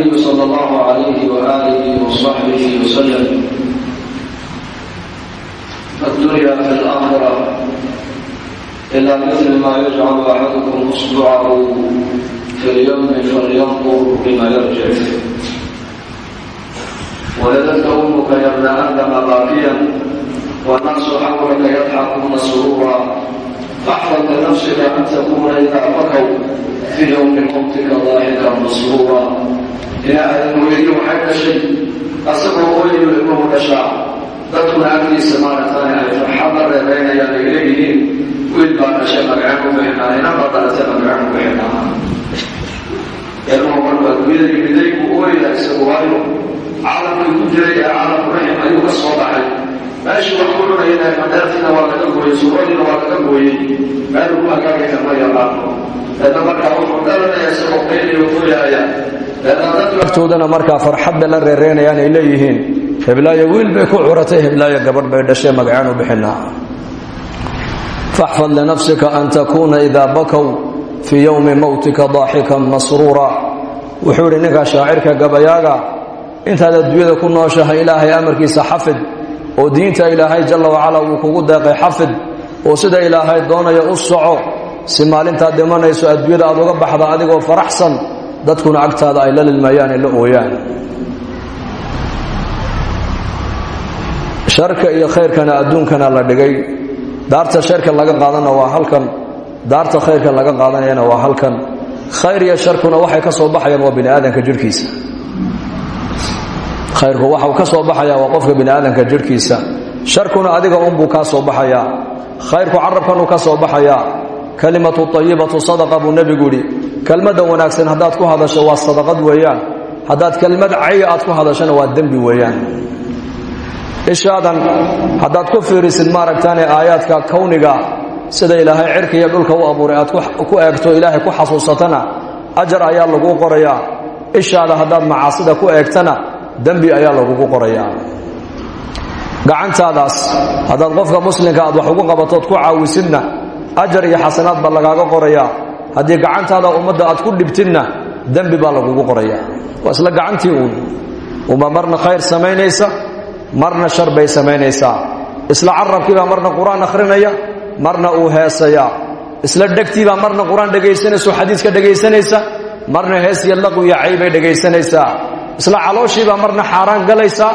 النبي صلى الله عليه وآله وصحبه وسلم الدنيا في الآخرة إلا مثل ما يجعل أحدكم إصبعه في اليوم فلينظر بما يرجع ولدت أمك يا ابن آدم باقيا والناس حولك يضحكون سرورا فاحفظ لنفسك أن تكون إذا بكوا في يوم موتك ضاحكا مسرورا ilaahay weliyo waxay dhashay asagoo ooyayo ilmuhu dhashaa dadkuna agtiisa maaragtay ay farxad la reebeynayaan ay leeyihiin wiil baa dhashay magacaan u bixinaa inan baa dhalatay magacaan u bixinaa ilmuhu markaa duniyada yimiday buu ooyaya isagu waayo caalamkii ku jiray ee caalamku raxim ayuu ka soo baxay meeshii wax ku cunayna madeertiina waa laga gooyey suuradiina waa laga gooyey meel ugu hagaagayna ma yaqaano eedna markaa wuxuu dhalanaya isagoo qayliyo ooyaaya agtoodana markaa farxadda la reereenayaan ay leeyihiin heblaayo wiil bay ku curatay heblaayo gabadh bay dhashay magacaan u bixinaa. Faxfad linafsika an takuuna idaa bakow fii yowmi mowtika daaxikan masruura. Wuxuu idhi ninkaa shaacirka gabayaaga intaad adduunyada ku nooshahay ilaahay amarkiisa xafid oo diinta ilaahay jalla wacala wuu kugu deeqay xafid oo sida ilaahay doonayo u soco si maalintaad dhimanayso adduunyada aad uga baxda adigoo faraxsan dadkuna agtaada ay la lilmayaan ay la ooyaan. Sharka iyo khayrkana adduunkana la dhigay. Daarta sharka laga qaadana waa halkan. Daarta khayrka laga qaadanayana waa halkan. Khayr iyo sharkuna waxay ka soo baxayaan waa biniaadanka jirhkiisa khayrku waxau ka soo baxayaa waa qofka biniaadanka jirhkiisa sharkuna adiga unbuu kaa soo baxayaa. Khayrku carabkanuu ka soo baxayaa. Kalimatu ayibatu sadaqa buu nebigu yidhi. Kelmadda wanaagsan haddaad ku hadasho waa sadaqad weeyaan. Haddaad kelmad caya aad ku hadashona waa dembi weeyaan. Ishaadan haddaad ku fiirisid maaragtaane aayaadka kowniga sida ilaahay cirka iyo dhulka u abuuray aad ku eegto ilaahay ku xasuusatana ajar ayaa laguu qorayaa. Ishaada haddaad macaasida ku eegtana dembi ayaa lagugu qorayaa gacantaadaas haddaad qofka muslimka aad wax ugu qabatood ku caawisidna ajar iyo xasanaad baa lagaaga qorayaa. Haddii gacantaada ummadda aad ku dhibtidna dembi baa lagugu qorayaa. Waa isla gacantii uun. Uma marna khayr samaynaysa marna shar bay samaynaysaa. Isla carabkiibaa marna qur'aan akhrinaya marna uu heesaya. Isla dhegtiibaa marna qur'aan dhegaysanayso xadiiska marna hees iyo laqu iyo caybay isla calooshiibaa marna xaaraan galaysaa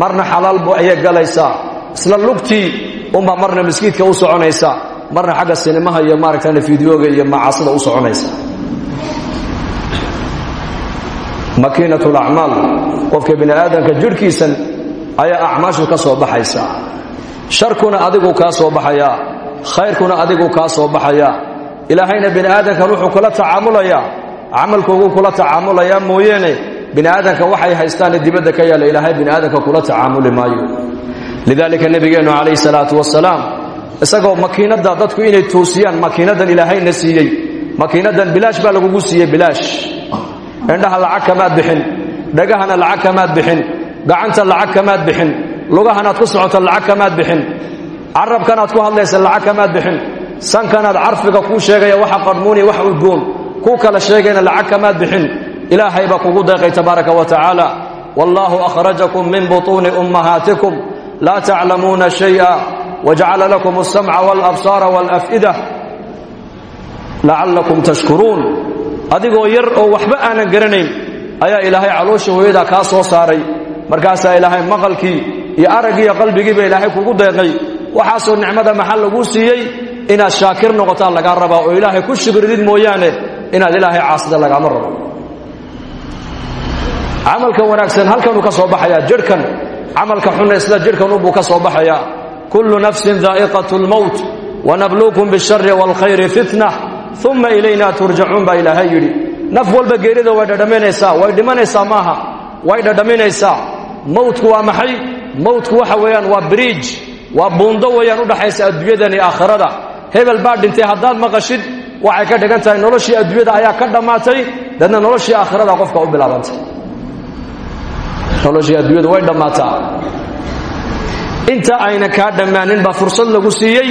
marna xalaalbu ayay galaysaa isla lugtii unbaa marna miskiidka u soconaysa marna xagga sinimaha iyo maaragtana fideoga iyo macaasida u soconaysa. Makiinat lacmaal qofka bini aadamka jirhkiisan ayaa acmaashu ka soo baxaysa. Sharkuna adigu kaa soo baxayaa khayrkuna adigu kaa soo baxayaa ilaahayna bini aadamkan wuxuu kula tacaamulayaa camalkooguu kula tacaamulayaa mooyeene bini aadamka waxay haystaane dibadda ka yaalla ilaahay bini kula tacaamuli maayo. Lidaalika nebigeennu calayhi salaatu wasalaam isagoo makiinadda dadku inay toosiyaan makiinadan ilaahayna siiyey makiinadan bilaash baa lagugu siiyey bilaash. Indhaha lacag kamaad bixin dhagahana lacag kamaad bixin gacanta lacag kamaad bixin lugahanaad ku socota lacag kamaad bixin carabkanaad ku hadlaysa lacag kamaad bixin sankanaad carfiga kuu sheegaya waxa qadhmuuni wax udgoon kuu kala sheegayna lacag kamaad bixin ilaahay baa kugu deeqay tabaaraka wa tacaala. Wallaahu akhrajakum min butuuni ummahaatikum. Laa taclamuuna shaya. Wajacala lakum alsamca walabsaara walaf'ida. Lacallakum tashkuruun. Adigoo yar oo waxba aanan garanayn ayaa ilaahay caloosha hooyadaa kaa soo saaray. Markaasaa ilaahay maqalkii iyo araggiiyo qalbigiiba ilaahay kugu deeqay. Waxaasoo nicmada maxaa laguu siiyey? Inaad shaakir noqotaa lagaa rabaa oo ilaahay ku shukridid mooyaane inaad ilaahay camalka wanaagsan halkanuu ka soo baxayaa jidhkan camalka xunna isla jidhkan unbuu ka soo baxayaa kullu nafsin daa'iqat lmowt wanabluukum bishari waalkhayri fitna. Uma ilayna turjacuun baa ilaahay yidhi. Naf walba geerida way dhadhaminaysaa way dhimanaysaa maaha. Way dhadhaminaysaa. Mawtku waa maxay? Mawtku waxa weeyaan waa biriij waa buundo weeyaan udhaxaysa adduunyadan iyo aakhirada. Hebel baa dhintay haddaad maqashid waxay ka dhigan tahay noloshii adduunyada ayaa ka dhammaatay dadna noloshii aakhirada qofka u bilaabantay noloshii adduunyadu way dhammaataa. Inta ayna kaa dhammaanin baa fursad lagu siiyey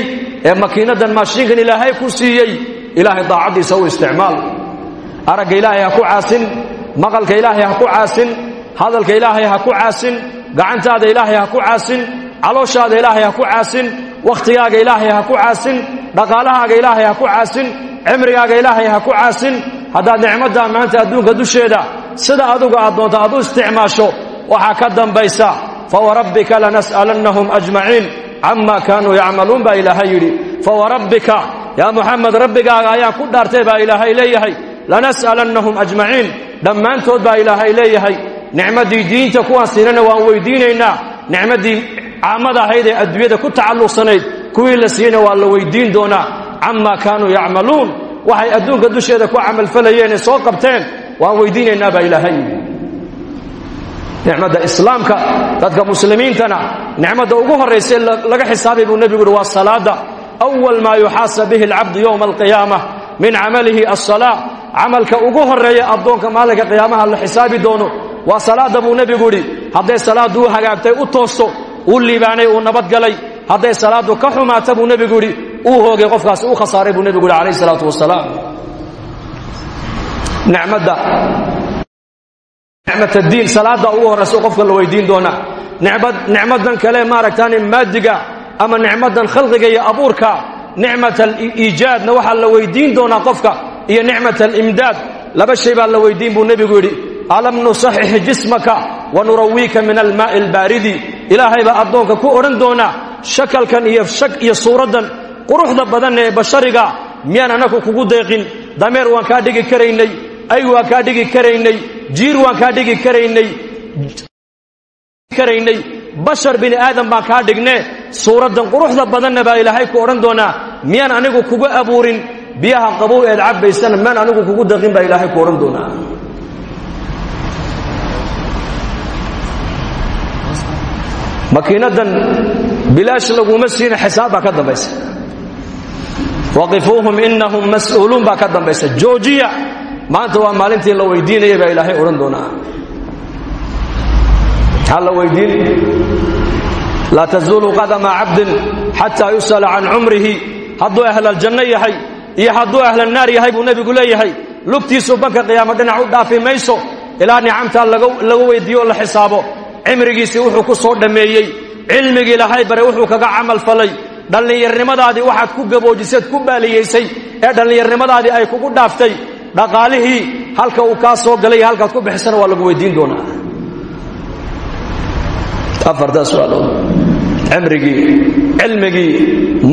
ee makiinadan maashiinkan ilaahay ku siiyey. Ilaahay daacaddiisa u isticmaal. Aragga ilaahay ha ku caasin maqalka ilaahay ha ku caasin hadalka ilaahay ha ku caasin gacantaada ilaahay ha ku caasin calooshaada ilaahay ha ku caasin wakhtigaaga ilaahay ha ku caasin dhaqaalahaaga ilaahay ha ku caasin cimrigaaga ilaahay ha ku caasin. Haddaad nicmaddaa maanta adduunka dusheeda sida adugu aad doonto aad u isticmaasho waxaa ka dambaysa fawarabbika lanas'alannahum ajmaciin cama kaanuu yacmaluun baa ilaahay yidhi. Fawarabbika yaa muxamed rabbigaaga ayaan ku dhaartay baa ilaahay leeyahay. Lanas'alannahum ajmaciin dhammaantood baa ilaahay leeyahay. Nicmaddii diinta kuwaan siinana waan weydiinaynaa. Nicmaddii caamada ahayd ee adduunyada ku tacalluqsanayd kuwii la siiyeyna waa la weydiin doonaa. Camaa kaanuu yacmaluun waxay adduunka dusheeda ku camalfalayeen ee soo qabteen waan weydiinaynaa baa ilaahay yidhi nicmadda islaamka dadka muslimiintana nicmadda ugu horraysae laga xisaabay buu nebigu uhi waa salaada awal maa yuxaasa bihi alcabdu yowma alqiyaama min camalihi alsalaa camalka ugu horreeya addoonka maalinka qiyaamaha la xisaabi doono waa salaadda buu nebigu idhi hadday salaaddu u hagaagtay u toosto uu liibaanay uu nabadgalay hadday salaaddu ka xumaata buu nebigu idhi uu hoogay qofkaasi u khasaaray buu nebigu yidhi calayh isalaatu wasalaam. Nicmadda nicmatadiin salaadda ugu horraysa qofka la weydiin doonaa nicmadan kale maaragtaani maadiga ama nicmadan khalqiga iyo abuurka nicmat aliijaadna waxaa la weydiin doonaa qofka iyo nicmat alimdaad laba shay baa la weydiin buu nebigu yidhi alam nusaxix jismaka wanurawiika min almaa'i albaaridi ilaahay baa addoonka ku odhan doonaa shakalkan iyo shak iyo suuraddan quruxda badan ee bashariga miyaan anaku kugu deeqin? Dameer waan kaa dhigi karaynay ay waan kaa dhigi karaynay jiir waan kaa dhigi karaynay karaynay bashar bini aadam baan kaa dhigne suuraddan quruxda badanna baa ilaahay ku odhan doonaa miyaan anigu kugu abuurin? Biyaha qabow eed cabbaysana miyaan anigu kugu deeqin baa ilaahay ku odhan doonaa. Makiinadan bilaash laguma siina xisaab baa ka dambaysa. Waqifuuhum inahum mas'uuluun baa ka dambaysa. Joojiya maanta waa maalintii la weydiinaya baa ilaahay odhan doonaa. Maxaa la weydiin. Laa tazuulu qadama cabdin xataa yus'ala can cumrihi hadduu ahlaljanno yahay iyo hadduu ahlalnaar yahay buu nebigu leeyahay lugtiisu banka qiyaamo dhinac u dhaafi mayso ilaa nicamtaa laga weydiiyo o la xisaabo. Cimrigiisii wuxuu ku soo dhammeeyey. Cilmigii ilaahay bare wuxuu kaga camal falay. Dhallinyarnimadaadii waxaad ku gaboojiseed ku baaliyaysay ee dhallinyarnimadaadii ay kugu dhaaftay dhaqaalihii halka uu kaa soo galay halkaad ku bixisana waa lagu weydiin doonaa. Afartaa su'aalood cimrigii cilmigii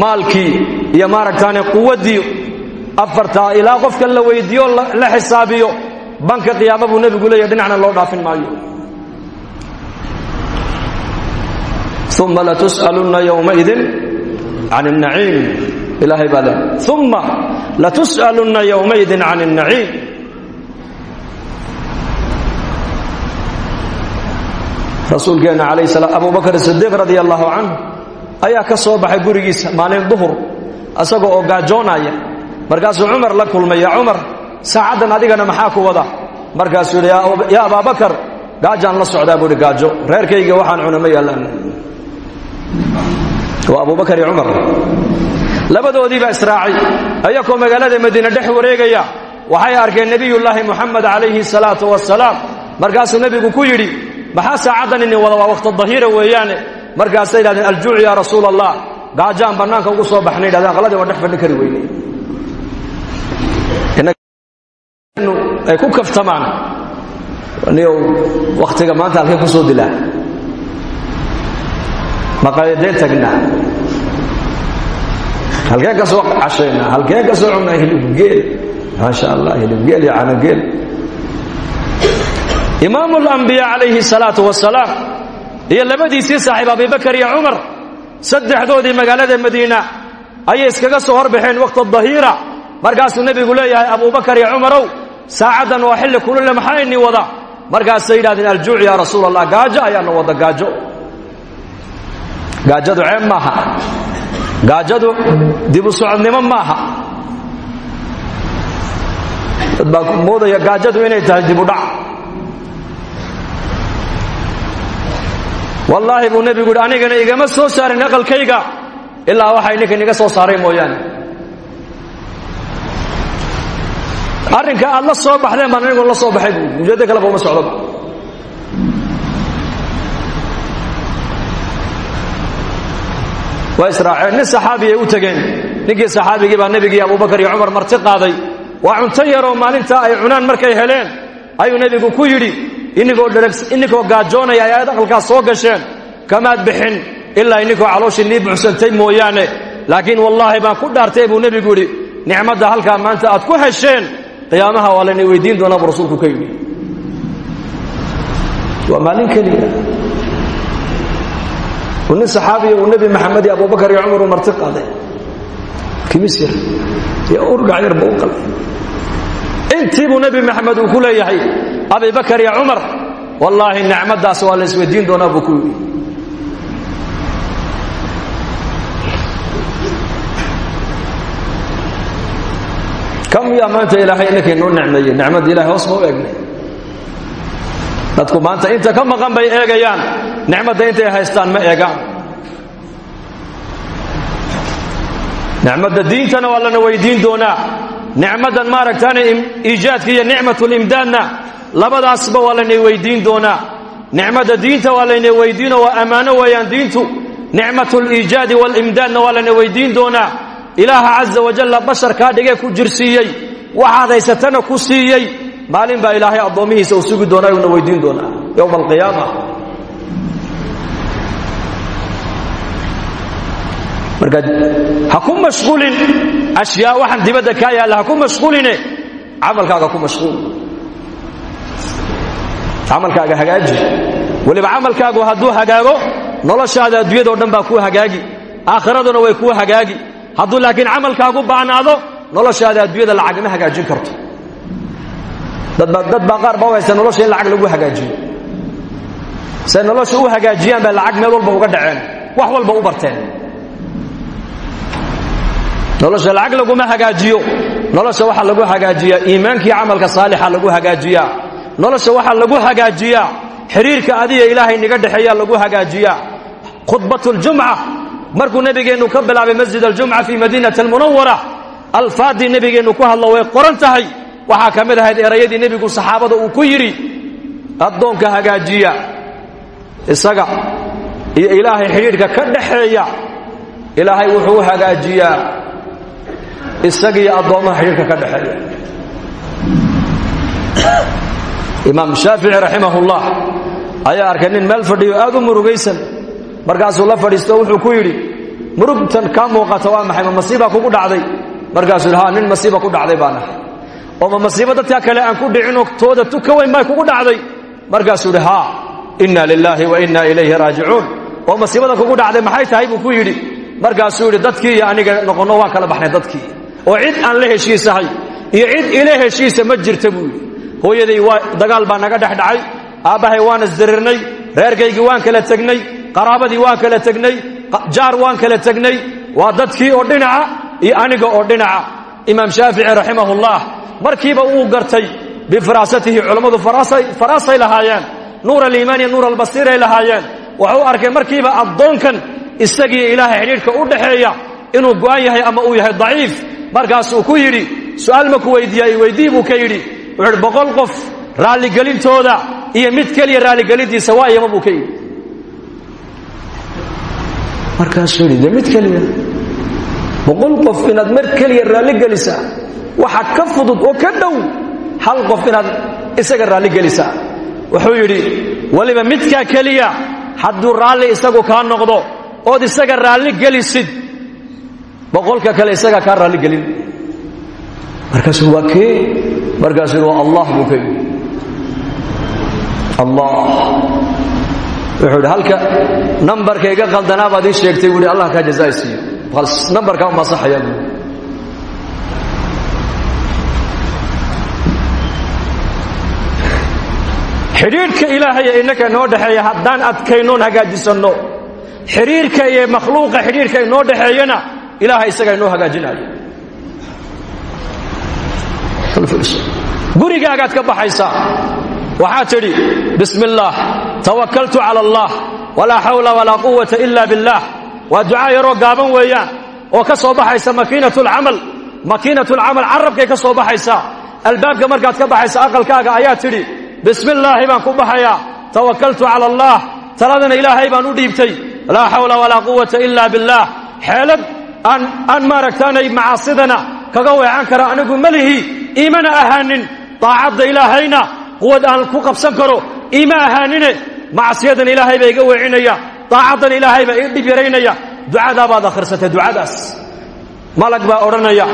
maalkii iyo maaragtaane quwaddii. Afartaa ilaa qofka la weydiiyo la xisaabiyo banka qiyaama buu nebigu dhinacna loo dhaafin maayo. Uma latus'alunna yowmaidin can الnaciim ilaahay baa le uma latus'alunna yowmaidin can الnaciim rasuulkeenna alayh sala abu bakr sidiiq radia allahu canh ayaa ka soo baxay gurigiisa maalin duhur isaga oo gaajoonaya. Markaasuu cumar la kulmay ya cumar saacaddan adigana maxaa wada? Markaasuu yidhi yaa abaabakar gaajaan la socdaa buuhi gaajo reerkayga waxaan cuna ma yaallaan waa abubakar iyo cumar labadoodii baa israacay. Ayakoo magaalada madiine dhex wareegaya waxay arkeen nebiyullaahi muxamed calayhi salaatu wasalaam markaasuu nebigu ku yidhi maxaa saacaddan inin wada waa wakhti dahiira weeyaane? Markaasay yidhahdeen aljuucu yaa rasuula allah gaajaan bannaanka ugu soo baxnay yidhahdeen qaladii waa dhex fadhin kari weyne. Ay ku kaftamaan wakhtiga maanta halkay ku soo dilaa. Maqaayadeen tagnaa halkeen ka soo cashaynaa halkeen ka soo cunaa hilibgeel maasha allah hilibgeel iyo canogeel imaamu alambiya calayhi salaatu wasalaam iyo labadiisii saaxiib abibakar iyo cumar saddexdoodii magaalada madiina ayay iskaga soo horbaxeen waqta dahiira. Markaasuu nebigu leeyahay abubakar iyo cumarow saacaddan waa xilli kulule maxaa inii wada? Markaasay yidhahdeen aljuuc yaa rasuul allah gaajo ayaana wada gaajo. Gaajadu ceeb maaha gaajadu dibu socodnimo maaha. Dad baa moodaya gaajadu inay tahay dibudhac wallaahi buu nebigu yidhi anigana igama soo saarin aqalkayga ilaa waxay ninkan iga soo saaray mooyaane. Arrinka aad la soo baxdeen baan anigu la soo baxay buu ujeeddo kaleba uma socdoba waa israaceen nin saxaabiyay u tegeen. Ninkii saxaabigii baa nebigii abubakar iyo cumar marti qaaday. Waa cunto yaroo maalintaa ay cunaan markay heleen. Ayuu nebigu ku yidhi ininkoo gaajoonaya ay aad aqalkaas soo gasheen. Kamaad bixin ilaa ininkoo calooshii nii buxsantay mooyaane. Laakiin wallaahi baan ku dhaartay buu nebigu yidhi. Nicmadda halkaa maanta aad ku hesheen qiyaamaha waa layna weydiin doonaa buu rasuulku ka yidhi. Waa nin saxaabiya uu nebi maxamed iyo abubakar iyo cumar uu marti qaaday. Kimis yar. Iyo urgac yarba u qalay. Intii buu nebi maxamed uu ku leeyahay abibakar iyo cumar wallaahi nicmaddaas waa la isweydiin doonaa buu ku yidhi. Kam yaa maanta ilaahay inankay noo nicmeeyey? Nicmadda ilahay hoos ma u eegnay dadku maanta inta ka maqan bay eegayaan. Nicmadda intay haystaan ma eegaan nicmadda diintana waa lana weydiin doonaa. Nicmaddan maaragtaane iijaadka iyo nicmatulimdaadna labadaasba waa layna weydiin doonaa. Nicmadda diinta waa layna weydiino waa ammaano weeyaan diintu. Nicmatuliijaadi waalimdaadna waa layna weydiin doonaa. Ilaaha caza wajalla basharkaa dhigee ku jirsiiyey. Waxaad haysatana ku siiyey maalin baa ilaahay addoommihiisa uu sugi doonaa uuna weydiin doonaa. Yowma alqiyaama marka ha ku mashquulin. Ashyaa waxaan dibadda kaa yaalla ha ku mashquuline. Ku mashquul. Camalkaaga hagaaji. Weliba camalkaagu hadduu hagaago noloshaada adduunyadao dhan baa kuu hagaagi. Aakhiraduna way kuu hagaagi. Hadduu laakiin camalkaagu baanaado noloshaada adduunyada lacag ma hagaajin karto dad baa qaar ba u haysta nolosha in lacag lagu hagaajiyo. Say nolosha u hagaajiyaan bay lacag meel walba uga dhaceen. Wax walba u barteen. Nolosha lacag laguma hagaajiyo. Nolosha waxaa lagu hagaajiyaa. Iimaankii camalka saalixa lagu hagaajiyaa. Nolosha waxaa lagu hagaajiyaa. Xiriirka adiga ilaahay niga dhexeeyaa lagu hagaajiyaa. Khudbatljumca markuu nebigeennu ka bilaabay masjid aljumca fii madiinati almunawara alfaadii nebigeennu ku hadlo qoran tahay waxaa ka mid ahayd erayadii nebigu saxaabada uu ku yidhi addoonka hagaajiya isaga iyo ilaahay xidhiidhka ka dhaxeeya ilaahay wuxuu u hagaajiyaa isagiiyo addoommaha ka dhaxeeya. Imaam shaafici raximahullah ayaa arkay nin meel fadhiyo aad u murugaysan. Markaasuu la fadhiisto wuxuu ku yidhi murugtan kaa muuqata waa maxay? Ma masiiba kugu dhacday. Markaasuu yidhi ha nin masiiba ku dhacday baan oo ma masiibo dadka kale aan ku dhicinoo tooda tu ka weyn bay kugu dhacday. Markaasuu yidhi haa inna lilaahi wa inna ilayhi raajicuun. Oo masiibada kugu dhacday maxay tahay? buu ku yidhi. Markaasuu yidhi dadkii aniga noqonno waan kala baxnay dadkii. Oo cid aan la heshiisahay iyo cid ila heshiisa ma jirta buu hooyaday waa dagaal baa naga dhex dhacay aabbahay waan isdirirnay reerkaygii waan kala tegnay qaraabadii waan kala tegnay jaar waan kala tegnay waa dadkii oo dhinaca iyo aniga oo dhinaca. Imaam shaafici raximahullah markiiba uu gartay bifiraasatihi culammadu faraasay lahaayeen. Nuur aliimaan iyo nuur albasiiray lahaayeen. Wuxuu arkay markiiba addoonkan isagiiyo ilaahay xidhiidhka u dhaxeeya inuu go'an yahay ama uu yahay daciif. Markaasuu ku yidhi su'aal ma ku weydiiya i weydii buu ka yidhi. Wuxuu boqol qof raalligelintooda iyo mid keliya raalligelintiisa waa iyama buu ka yidhi. Markaasuu yidhi mid keliya. Boqol qof inaad mar keliya raalligelisaa waxa ka fudud oo ka dhow hal qof inaad isaga raalligelisaa wuxuu yidhi weliba midkaa keliya hadduu raalli isagu kaa noqdo ood isaga raalli gelisid boqolka kale isagaa kaa raalligelin markaasuu waa kee? Markaasuu waa allah buu ka yidhi. Allah. Wuxuu yidhi halka nambarka iga qaldanaa baad ii sheegtay buu yidhi allah kaa jazaa siiyo nambarkaa umasaxaya buu xidhiidhka ilaahay ee innaka inoo dhexeeya haddaan adkaynoon hagaajisanno. Xidhiirka iyo makhluuqa xidhiirka inoo dhexeeyana ilaahay isagaa inoo hagaajinaayo. Gurigaagaad ka baxaysaa waxaad tidhi bismi illaah tawakaltu cala allah walaa xawla walaa quwata ila biاllah waa ducaa yaroo gaaban weeyaan oo ka soo baxaysa makiinatulcamal makiinatulcamal carabkay ka soo baxaysaa albaabka markaad ka baxaysa aqalkaaga ayaa tidhi bismi illaahi baan ku baxayaa tawakaltu cala allah. Taladana ilaahay baan u dhiibtay. Laa xawla walaa quwata ila biاllah xeelad aan maaragtaanay macaasidana. Kaga weecan kara anigu malihi iimana ahaanin. Daacadda ilaahayna quwad aan ku qabsan karo. Iima ahaanine. Macsiyadan ilaahay baa iga weecinaya. Daacaddan ilaahay baa ii dhib yaraynaya. Ducadaa baad akhrisatay ducadaas. Malag baa odhanaya.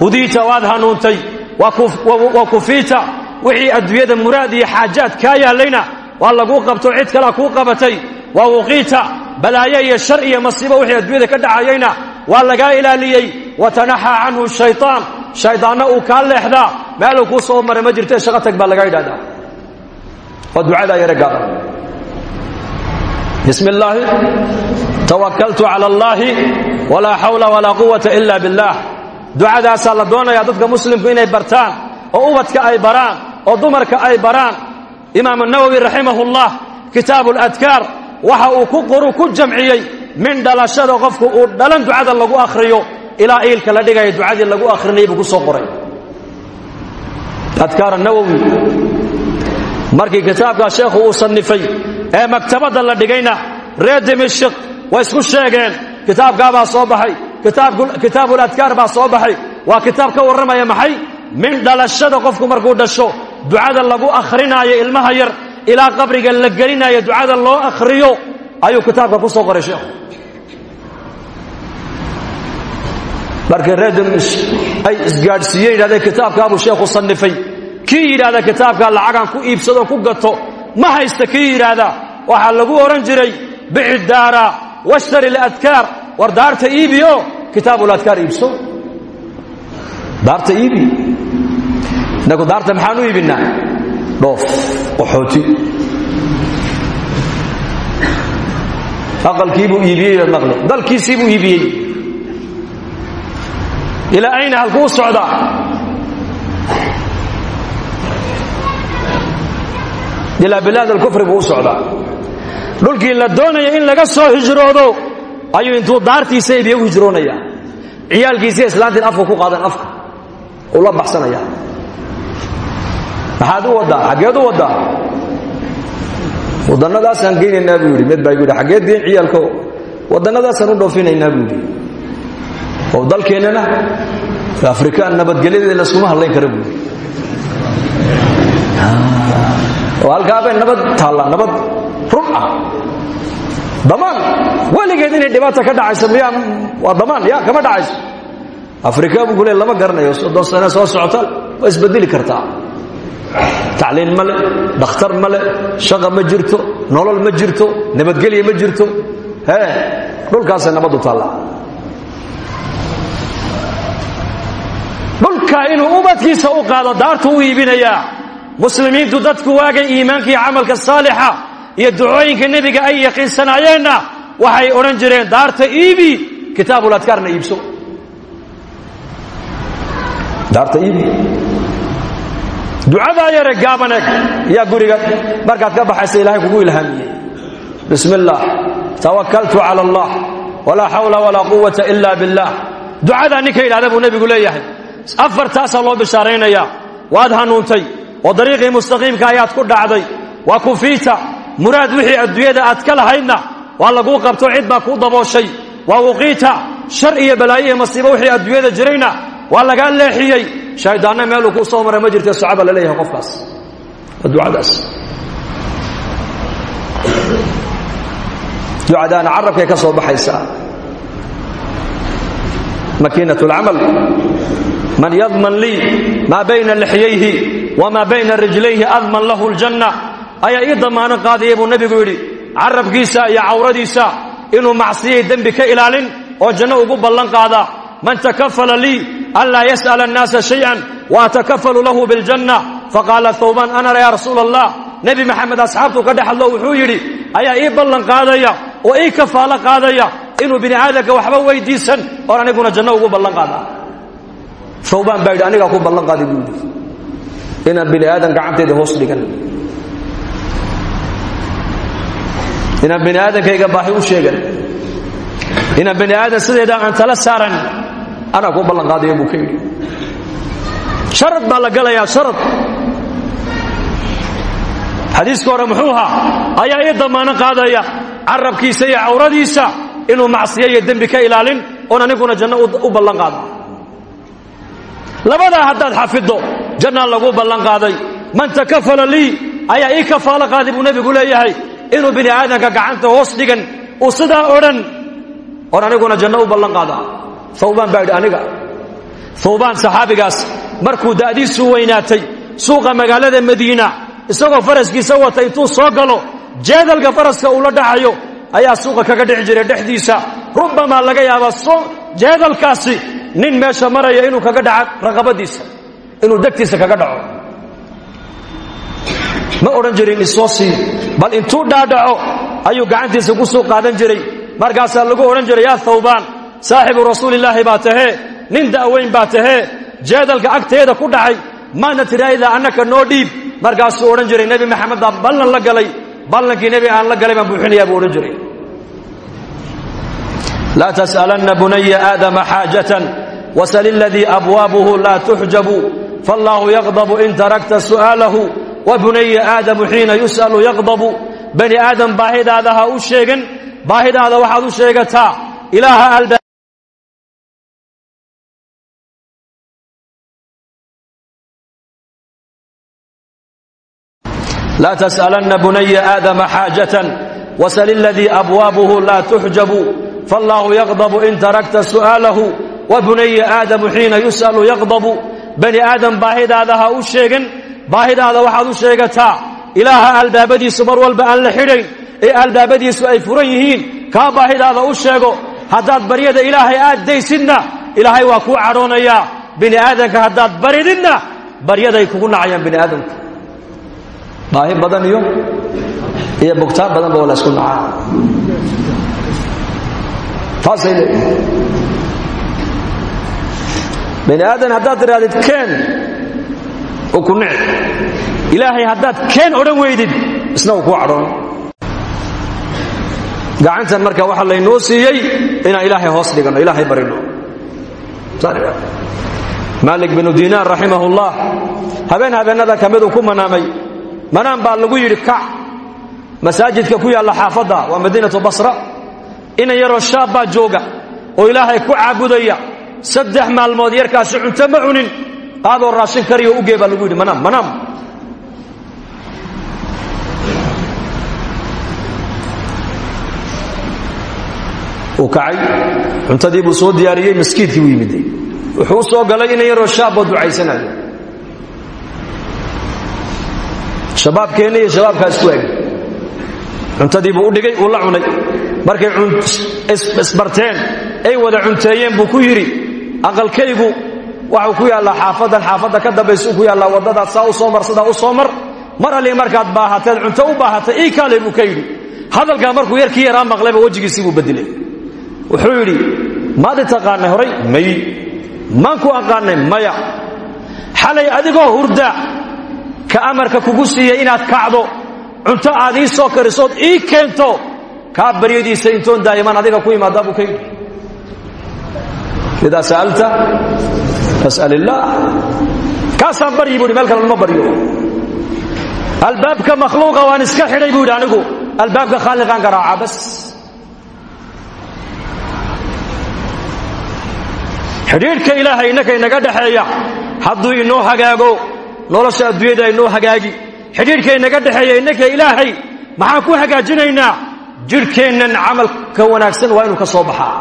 Hudiita waad hanuuntay. Wa kufiita wixii adduunyada muraad iyo xaajaad kaa yaallayna waa laguu qabto cid kalea kuu qabatay. Wa wuqiita balaayo iyo shar iyo masiibo wixii adduunyada ka dhacayayna waa lagaa ilaaliyey. Watanaxaa canhu shaytaan shaydaanna uu kaa leexdaa. Meeluu kuu soo maray ma jirte shaqo tag baa laga yidhahdaa waa ducadaa yare gaaban. Bismi illaahi tawakaltu cala allaahi walaa xawla walaa quwata ila biاllah ducadaasaa la doonayaa dadka muslimku inay bartaan oo ubadka ay baraan oo dumarka ay baraan. Imaam nawowi raximah اllah kitaabu ladkaar waxa uu ku qoru ku jamciyey min dhalashada qofku uu dhalan ducada lagu akhriyo ilaa iilka la dhigaya ducadii lagu akhrinayay buu ku soo qoray. Adkaar nawowi markii kitaabkaa sheekhu uu sannifay ee maktabadda la dhigayna reer dimishik way isku sheegeen kitaabkaabaa soo baxay kitaabuladkaar baa soo baxay. Waa kitaab ka warramaya maxay? Min dhalashada qofku markuu dhasho ducada lagu akhrinaayo ilmaha yar ilaa qabriga la gelinayo ducada loo akhriyo ayuu kitaabka ku soo qoray sheekhu markii reer dimish ay isgaadhsiiyeen yidhahdeen kitaabkaabuu sheekhu sannifay. Kii yidhaahda kitaabkaa lacagaan ku iibsadoo ku gato ma haysta kii yidhaahda. Waxaa lagu odhan jiray bici daara washtari ladkaar war daarta iibi oo kitaabuladkaar iibso. Daarta iibi innagu daarta maxaan u iibinnaa dhoof qaxooti. Aqalkiibuu iibiyey baad maqle dalkiisiibuu iibiyey. Ilaa ayna halkuu socdaa? Ilaa bilaad alkufri buu u socdaa. Dhulkii la doonaya in laga soo hijroodo ayuu intuu daartiisa ibiye u hijroonaya. Ciyaalkiisiiy islaantiin afka ku qaadan afka. Uu la baxsanaya maxaad u waddaa xaggeed u waddaa waddannadaasaan geynaynaa buu yidhi mid baa yidhi xaggeed diin ciyaalko waddannadaasaan u dhoofinaynaa buu yidhi. Oo dalkeennana afrikaan nabadgelyadeeda laskuma hadlayn kara buu yidhi. Oo halkaabay nabad taalla nabad run ah. Damaan weligeed inay dhibaata ka dhacayso miyaa waa damaan ya kama dhacayso. Afrika buu ku le lama garanayo soddon sane soo socota waa isbedeli kartaa tacliin ma le dhakhtar ma le shaqa ma jirto nolol ma jirto nabadgelya ma jirto hee dhulkaasay nabaddu taallaa dhulka inuu ubadkiisa u qaado daartu u iibinayaa muslimiintu dadku waagay iimaanka iyo camalka saalixa iyo ducooyinka nebiga ay yaqiinsanayeenna waxay odhan jireen daarta iibi kitaabuladkaarna iibso daarta ducadaa yare gaaban eg guriga markaad ka baxaysa ilahay kugu ilhaamiyey. Bismi illaah tawakaltu cala allah walaa xawla walaa quwata ila billah. Ducadaa ninka yidhahda buu nebigu leeyahay. Afartaasaa loo bishaaraynayaa. Waad hanuuntay oo dariiqii mustaqiimka ayaad ku dhacday. Waa kufiita muraad wixii adduunyada aad ka lahaydna waa laguu qabto cid baa kuu dabooshay. Waa wuqiita shar iyo balaayo iyo masiibo wixii adduunyada jirayna waa lagaa leexiyey. Shayddaanna meeluu kuu soo maray ma jirta socaba la leeyahay qofkaas? Waa ducadaas. Ducadaana ka soo baxaysaa. Makiinat lcamal man yadman lii maa bayna lixyayhi wamaa bayna rijlayhi adman lahu ljanna ayaa ii damaano qaadaya buu nebigu yidhi carabkiisa iyo cawradiisa inuu macsiyay dembi ka ilaalin oo janno ugu ballan qaada. Man takafala lii an laa yas'ala annaasa shay'an wa atakafalu lahu biljanna faqaala thawbaan ana ya rasuula allah nebi maxamed asxaabtuu ka dhex hadlo wuxuu yidhi ayaa ii ballan qaadaya oo ii kafaalo qaadaya inuu bini aadamka waxba weydiisan oon aniguna janno ugu ballan qaada thawbaan baa yidhi anigaa ku ballan qaaday buu yidhi inaan bini aadam gacanteeda hoos dhigan inaan bini aadamkayga baahi u sheegan anaa ku ballan qaadaya buu ka yidhi sharad baa la galayaa sharad xadiiska hore muxuu ayaa ii damaano qaadaya carabkiisa iyo cawradiisa inuu macsiyo iyo ka ilaalin oon aniguna janno u ballan qaado labadaa haddaad xafiddo jannaa lagu ballan qaaday man takafala lii ayaa ii kafaalo qaaday buu nebigu leeyahay inuu bini aadamka gacanta hoos dhigan uu sidaa odhan oon aniguna janno u ballan qaada thawbaan baa yidhi aniga thawbaan saxaabigaas markuu da'diisu weynaatay suuqa magaalada madiina isagoo faraskiisa wata intuu soo galo jeedalka faraska uu la dhacayo ayaa suuqa kaga dhici jiray dhexdiisa. Rubbamaa laga yaabaa jeedalkaasi nin meesha maraya inuu kaga dhaca raqabadiisa inuu degtiisa kaga dhaco. Ma odhan jirin isoo bal intuu dhaadhaco ayuu gacantiisa ku soo qaadan jiray. Markaasaa lagu odhan jiray yaa thawbaan saaxibu rasuulillaahi baa tahee nin da'weyn baa tahee jeedalka agteeda ku dhacay maadna tidhaahdaa annaka noo dhiib. Markaasuu odhan jiray nebi maxamed ballan la galay ballankii nebi aan la galay baan buuxinayaa buu odhan jiray. Laa tas'alanna bunaya aadama xaajatan wasal abwaabuhu laa tuxjabu faallaahu yaqdabu in tarakta su'aalahu wa aadamu xiina yus'alu yaqdabu bani aadam baahidaada ha u sheegan baahidaada waxaad u sheegataa ilaaha alba laa tas'alanna bunaya aadama xaajatan wasal iladii abwaabuhu laa tuxjabu faallaahu yaqdabu in tarakta su'aalahu wa bunaya aadamu xiina yus'alu yaqdabu bani aadam baahidaada ha u sheegan baahidaada waxaad u sheegataa ilaaha albaabadiisu mar walba aan la xidhayn ee albaabadiisu ay furan yihiin kaa baahidaada u sheego haddaad baryada ilaahay aad daysidna ilaahay waa kuu cadhoonayaa bini aadamka haddaad barididna baryaday kugu nacayaan bini aadamka baahi badan iyo? Iyo bugtaan badanba waa la isku nacaa taasay leeyihiin bani aadan haddaad tidhahdid keen uu ku nici ilaahay haddaad keen odhan weydid isna uu kuu cadhoon. Gacantan marka waxaa laynoo siiyey inaan ilaahay hoos dhiganno ilaahay barino. Maalik binu diinaar raximah ullah habeen habeennada ka miduu ku manaamay manaan baa lagu yidhi kac masaajidka ku yaalla xaafadda waa madiinatu basra. Inan yaroo shaab jooga oo ilaahay ku caabudaya. Saddex maalmood yarkaasi cunto ma cunin. Qaadoo raashin kariyo ugee baa lagu yidhi manaam manaam uu cuntadii buu soo diyaariyey maskiidkii buu wuxuu soo galay inan yaroo shaaboo ducaysanayo shabaabkeenna iyo shabaabkaa isku eg. Cuntadii buu u dhigay uu la cunay. Markay isbarteen ay wada cunteeyeen buu ku yidhi aqalkaygu waxuu ku yaallaa xaafaddan xaafadda ka dambaysuu ku yaallaa waddadaad saa u soo mar u soo mar. Mar allii markaad baahateed cunto u baahatay ii kaalay buu ka yidhi. Hadalkaa markuu yarkii yaraa maqlayba wejigiisii buu bedelay wuxuu yidhi maad i taqaanay horay may. Maan ku aqaanay maya. Xalay adigoo hurda ka amarka kugu siiyey inaad kacdo cunto aad ii soo karisood ii keento kaa baryadiisa intoon daa'iman adiga ku imaadaa buu ka yidhi. Idaa sa'alta fas'al illaah kaasaan baryi buu meel kale lama baryo. Albaabka makhluuqa waan iska xidhay buu anigu. Albaabka khaaliqaan garaaca bas. Xidhiidhka ilaahay inaga dhexeeya hadduu inoo hagaago nolosha adduunyada inoo hagaagi xidhiidhka inaga dhexeeya innaka ilaahay maxaan ku hagaajinaynaa? Jidhkeennan camalka wanaagsan waa inuu ka soo baxaa.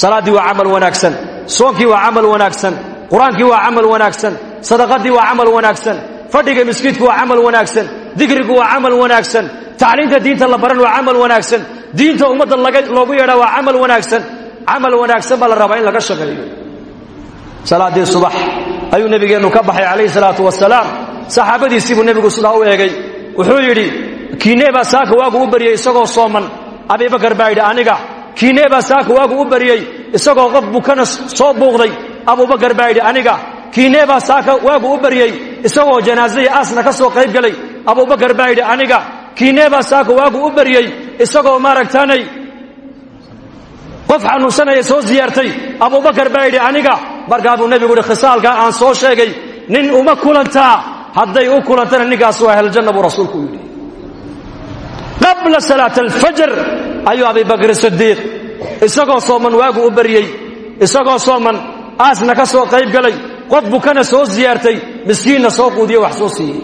Salaaddii waa camal wanaagsan soonkii waa camal wanaagsan qur'aankii waa camal wanaagsan sadaqadii waa camal wanaagsan fadhiga miskiidku waa camal wanaagsan dikrigu waa camal wanaagsan tacliinta diinta la baran waa camal wanaagsan diinta ummadda loogu yeedhaa waa camal wanaagsan. Camal wanaagsan baa la rabaa in laga shaqeeyo salaaddii subax ayuu nebigeennu ka baxay calayhi salaatu wasalaam saxaabadiisii buu nebigu sidaa u eegay. Wuxuu yidhi kiinee baa saaka waagu u baryey isagoo sooman. Abibakar baa yidhi aniga kiinee baa saaka waagu u baryey isagoo qof bukana soo buuqday. Abubakar baa yidhi aniga kiinee baa saaka waagu u baryey isagoo janaasaya aasna ka soo qayb gelay abubakar baa yidhi aniga kiinee baa saaka waagu u baryey isagoo maaragtaanay qof xanuunsanaya soo siyaartay. Abubakar baa yidhi aniga markaa buu nebigu yidhi khisaalkaa aan soo sheegay nin uma kulantaa hadday u kulantana ninkaas waa heljanna buu rasuulku yidhi. Qabla salaat alfajr ayuu abibakr sidiiq isagoo sooman waagu u baryey isagoo sooman aasna ka soo qayb galay qof bukana soo siyaartay miskiinna soo quudiye wax soo siiyey.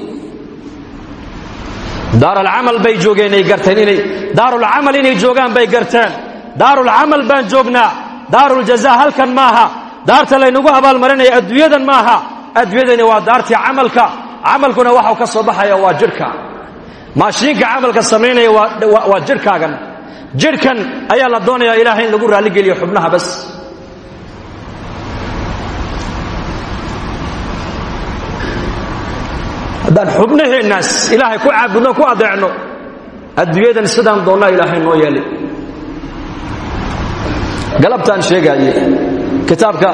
Daaralcamal bay joogeen ay garteen inay daarulcamal inay joogaan bay garteen. Daarulcamal baan joognaa. Daaruljaza halkan maaha daarta laynagu abaalmarinaya adduunyadan maaha. Adduunyadani waa daartii camalka. Camalkuna waxau ka soo baxaya waa jidhka maashiinka camalka samaynaya waa jidhkaagan jidhkan ayaa la doonayaa ilaahay in lagu raalligeliyo xubnaha bas. Haddaan xubnaheennaas ilaahay ku caabudno ku adeecno adduunyadan sidaan doonnaa ilaahay noo yeelay galabtaan sheegaaye kitaabka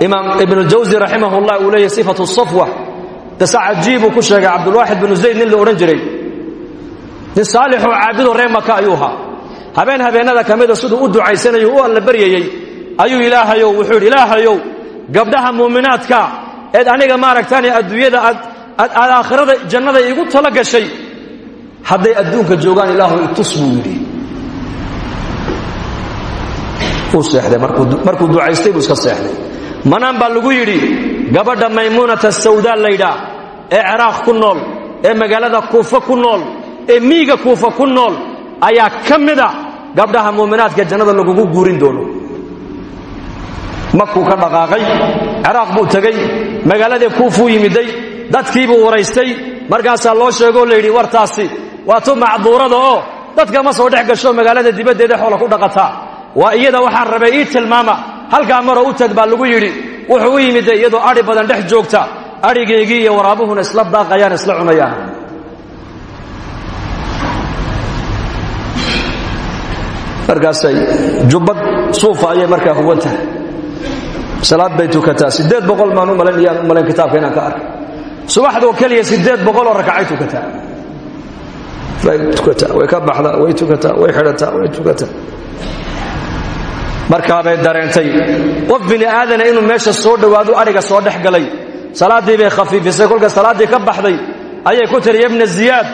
imaam ibnujawsi raximah ullah uu leeyahy sifatu safwa. Qisa cajiibuu ku sheegay cabdulwaaxid binu zayd nin la odhan jiray. Nin saalixoo caabudo ree maka ayuu ahaa. Habeen habeennada ka mida siduu u ducaysanayo u alla baryayey ayuu ilaahayow wuxuu yidhi ilaahayow gabdhaha muuminaadka eed aniga maaragtaane adduunyada aad aakhirada jannada iigu tala gashay. Hadday adduunka joogaan ilaahu itus buu yidhi uu seexday markuu ducaystay buu iska seexday. Manaan baa lagu yidhi gabadha maymuunata sawdaa laydhaa ee ciraaq ku nool ee magaalada kuufa ku nool ee miiga kuufa ku nool ayaa ka mida gabdhaha muuminaadka jannada lagugu guurin doono. Makuu ka dhaqaaqay ciraaq buu tegey magaaladii kuufuu yimiday dadkiibuu waraystay markaasaa loo sheegoo layidhi wartaasi waa tu macduurada oo dadka ma soo dhex gasho magaalada dibaddeeda xoola ku dhaqataa waa iyada waxaan rabay ii tilmaama halkaa maroo u tag baa lagu yidhi wuxuu u yimidee iyadoo adhi badan dhex joogta adhigaygii iyo waraabuhuna isla daaqayaan isla cunayaan. Markaasay jubbad suufa ayay markaa huwan tahay. Salaad bay tukataa siddeed boqol maan u malaynayaan u malayn kitaabka inaan ka arkay subaxdoo keliya siddeed boqoloo rakacay tukataa. Way tukataa way ka baxdaa way tukataa way xidhataa way tukataa markaabay dareentay qof bini aadana inuu meesha soo dhowaado adhiga soo dhex galay. Salaaddii bay khafiifisay kolka salaaddii ka baxday. Ayay ku tidhi yabna ziyaad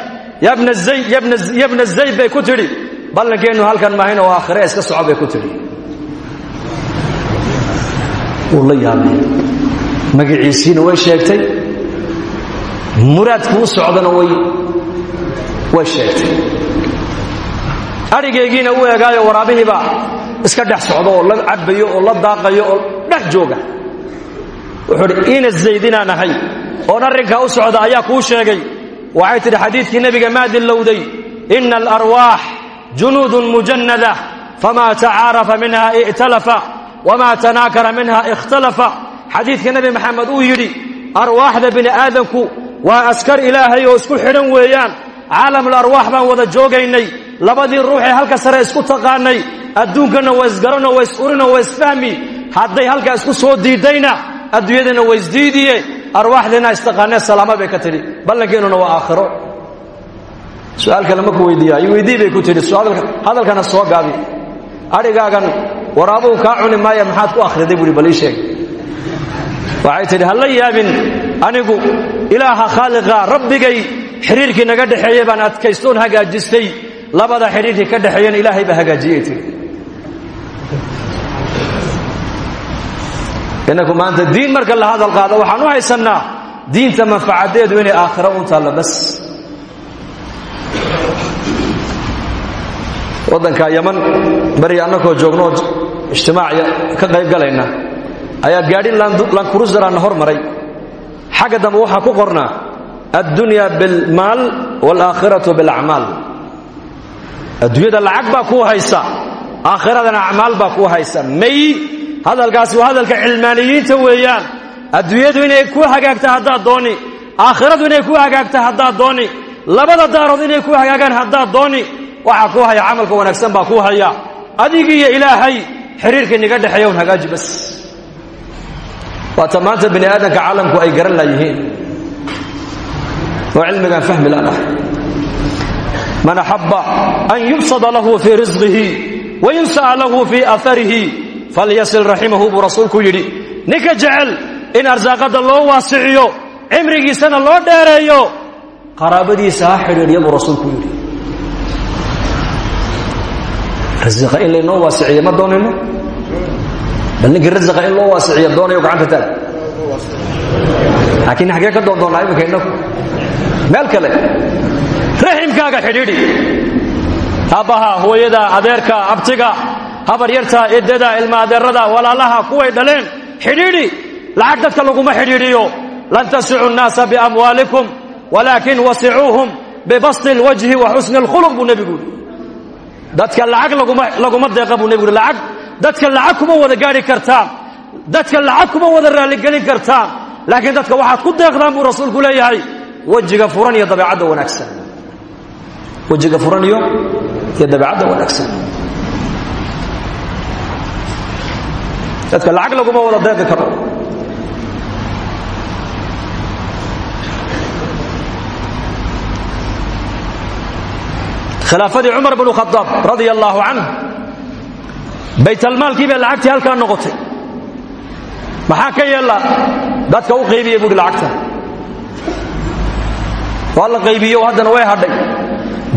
yabna zayd bay ku tidhi. Ballankeennu halkan maahayn oo aakhire iska soco bay ku tidhi. Wuu la yaabay. Magaciisiina way sheegtay. Muraadku u socdana way sheegtay. Adhigaygiina u eegaayo waraabihiibaa iska dhex socdo oo la cabbayo oo la daaqayo oo dhex jooga. Wuxuu ina zaydinaan ahay oon arrinkaa u socda ayaa kuu sheegay. Waxay tidhi xadiidkii nebiga maa dillowday? Ina alarwaax junuudun mujannada famaa tacaarafa minha i'talafa wamaa tanaakara minha ikhtalafa. Xadiidka nebi maxamed uu yidhi arwaaxda bini aadamku waa askar ilaahay oo isku xidhan weeyaan. Caalamul arwaax baan wada joogaynay labadii ruuxee halka sare isku taqaanay adduunkana waa isgarano waa is-urino waa isfahmi. Hadday halkaa isku soo diidayna adduunyadana waa isdiidiye arwaaxdiina istaqaanee salaama bay ka tidhi ballankeenuna waa aakhiro. Su'aal kale maku weydiiya i weydii bay ku tidhi hadalkana soo gaabi. Adhigaagan waraabuhu kaa cuni maaya maxaad ku akhriday buuhi bal sheeg. Waxay tidhi ha yaabin anigu ilaaha khaaliqa rabbigay xidhiirkii naga dhexeeye baan adkaystoon hagaajistay labada xidhiirkii ka dhexeeyana ilaahay baa hagaajiyey tii inaku maanta diin marka la hadal qaado waxaan u haysannaa diinta manfacadeedu inay aakhiro un taalla bas. Waddanka yaman bari annakoo joognooo ijtimaac ka qayb galayna ayaa gaadhi lankurusaraana hor maray. Xagga dambe waxaa ku qornaa addunya bilmaal waalaakhiratu bilacmaal adduunyada lacag baa kuu haysa aakhiradana acmaal baa kuu haysa. May hadalkaasi waa hadalka cilmaaniyiinta weeyaan. Adduunyadu inay ku hagaagta haddaad dooni aakhiradu inay ku hagaagta haddaad dooni labada daarood inay ku hagaagaan haddaad dooni waxaa kuu haya camalka wanaagsan baa kuu haya. Adigiiyo ilaahay xiriirka inaga dhexeeya un hagaaji bas waata maanta bini aadamka caalamku ay garan laayihiin oo cilmigaan fahmi laanahay man axabba an yubsada lahu fii risqihi wayunsa'a lahu fii aarihi falyasil raximahu buu rasuulku yidhi ninka jecel in arsaaqadda loo waasiciyo cimrigiisana loo dheereeyo qaraabadiisa ha xidhiidhya buu rasuulku yidhi rasiqa in laynoo waasiciyo ma doonayno bal ninkii rasiqa in loo waasiciyo doonayo gacanta taag laakiin xaggee ka doon doonnaa iminka innagu meel kale raximkaaga xidhiidhi. Aabbaha hooyada adeerka abtiga habaryarta eddada ilma adeerada walaalaha kuway dhaleen xidhiidhi. Lacag dadka laguma xidhiidhiyo. Lan tasicu nnaasa biamwaalikum walaakin wasicuuhum bibasti اlwajhi wa xusni اlkhuluq buu nebigu yidhi. Dadka lacag laguma deeqa buu nebigu yidhi. Lacag dadka lacag kuma wada gaadhi kartaan. Dadka lacag kuma wada raalligelin kartaan. Laakiin dadka waxaad ku deeqdaan buu rasuulku leeyahay. Wejiga furan iyo dabeecadda wanaagsan wejiga furan iyo iyo wanaagsan. Dadka lacag laguma wada deeqi karo. Khilaafadii cumar bnu khadaab radia allaahu canh baytalmaalkii bay lacagtii halkaa noqotay. Maxaa ka yeella dadka u qaybiya buuhi lacagta. Waa qaybiyo haddana way hadhay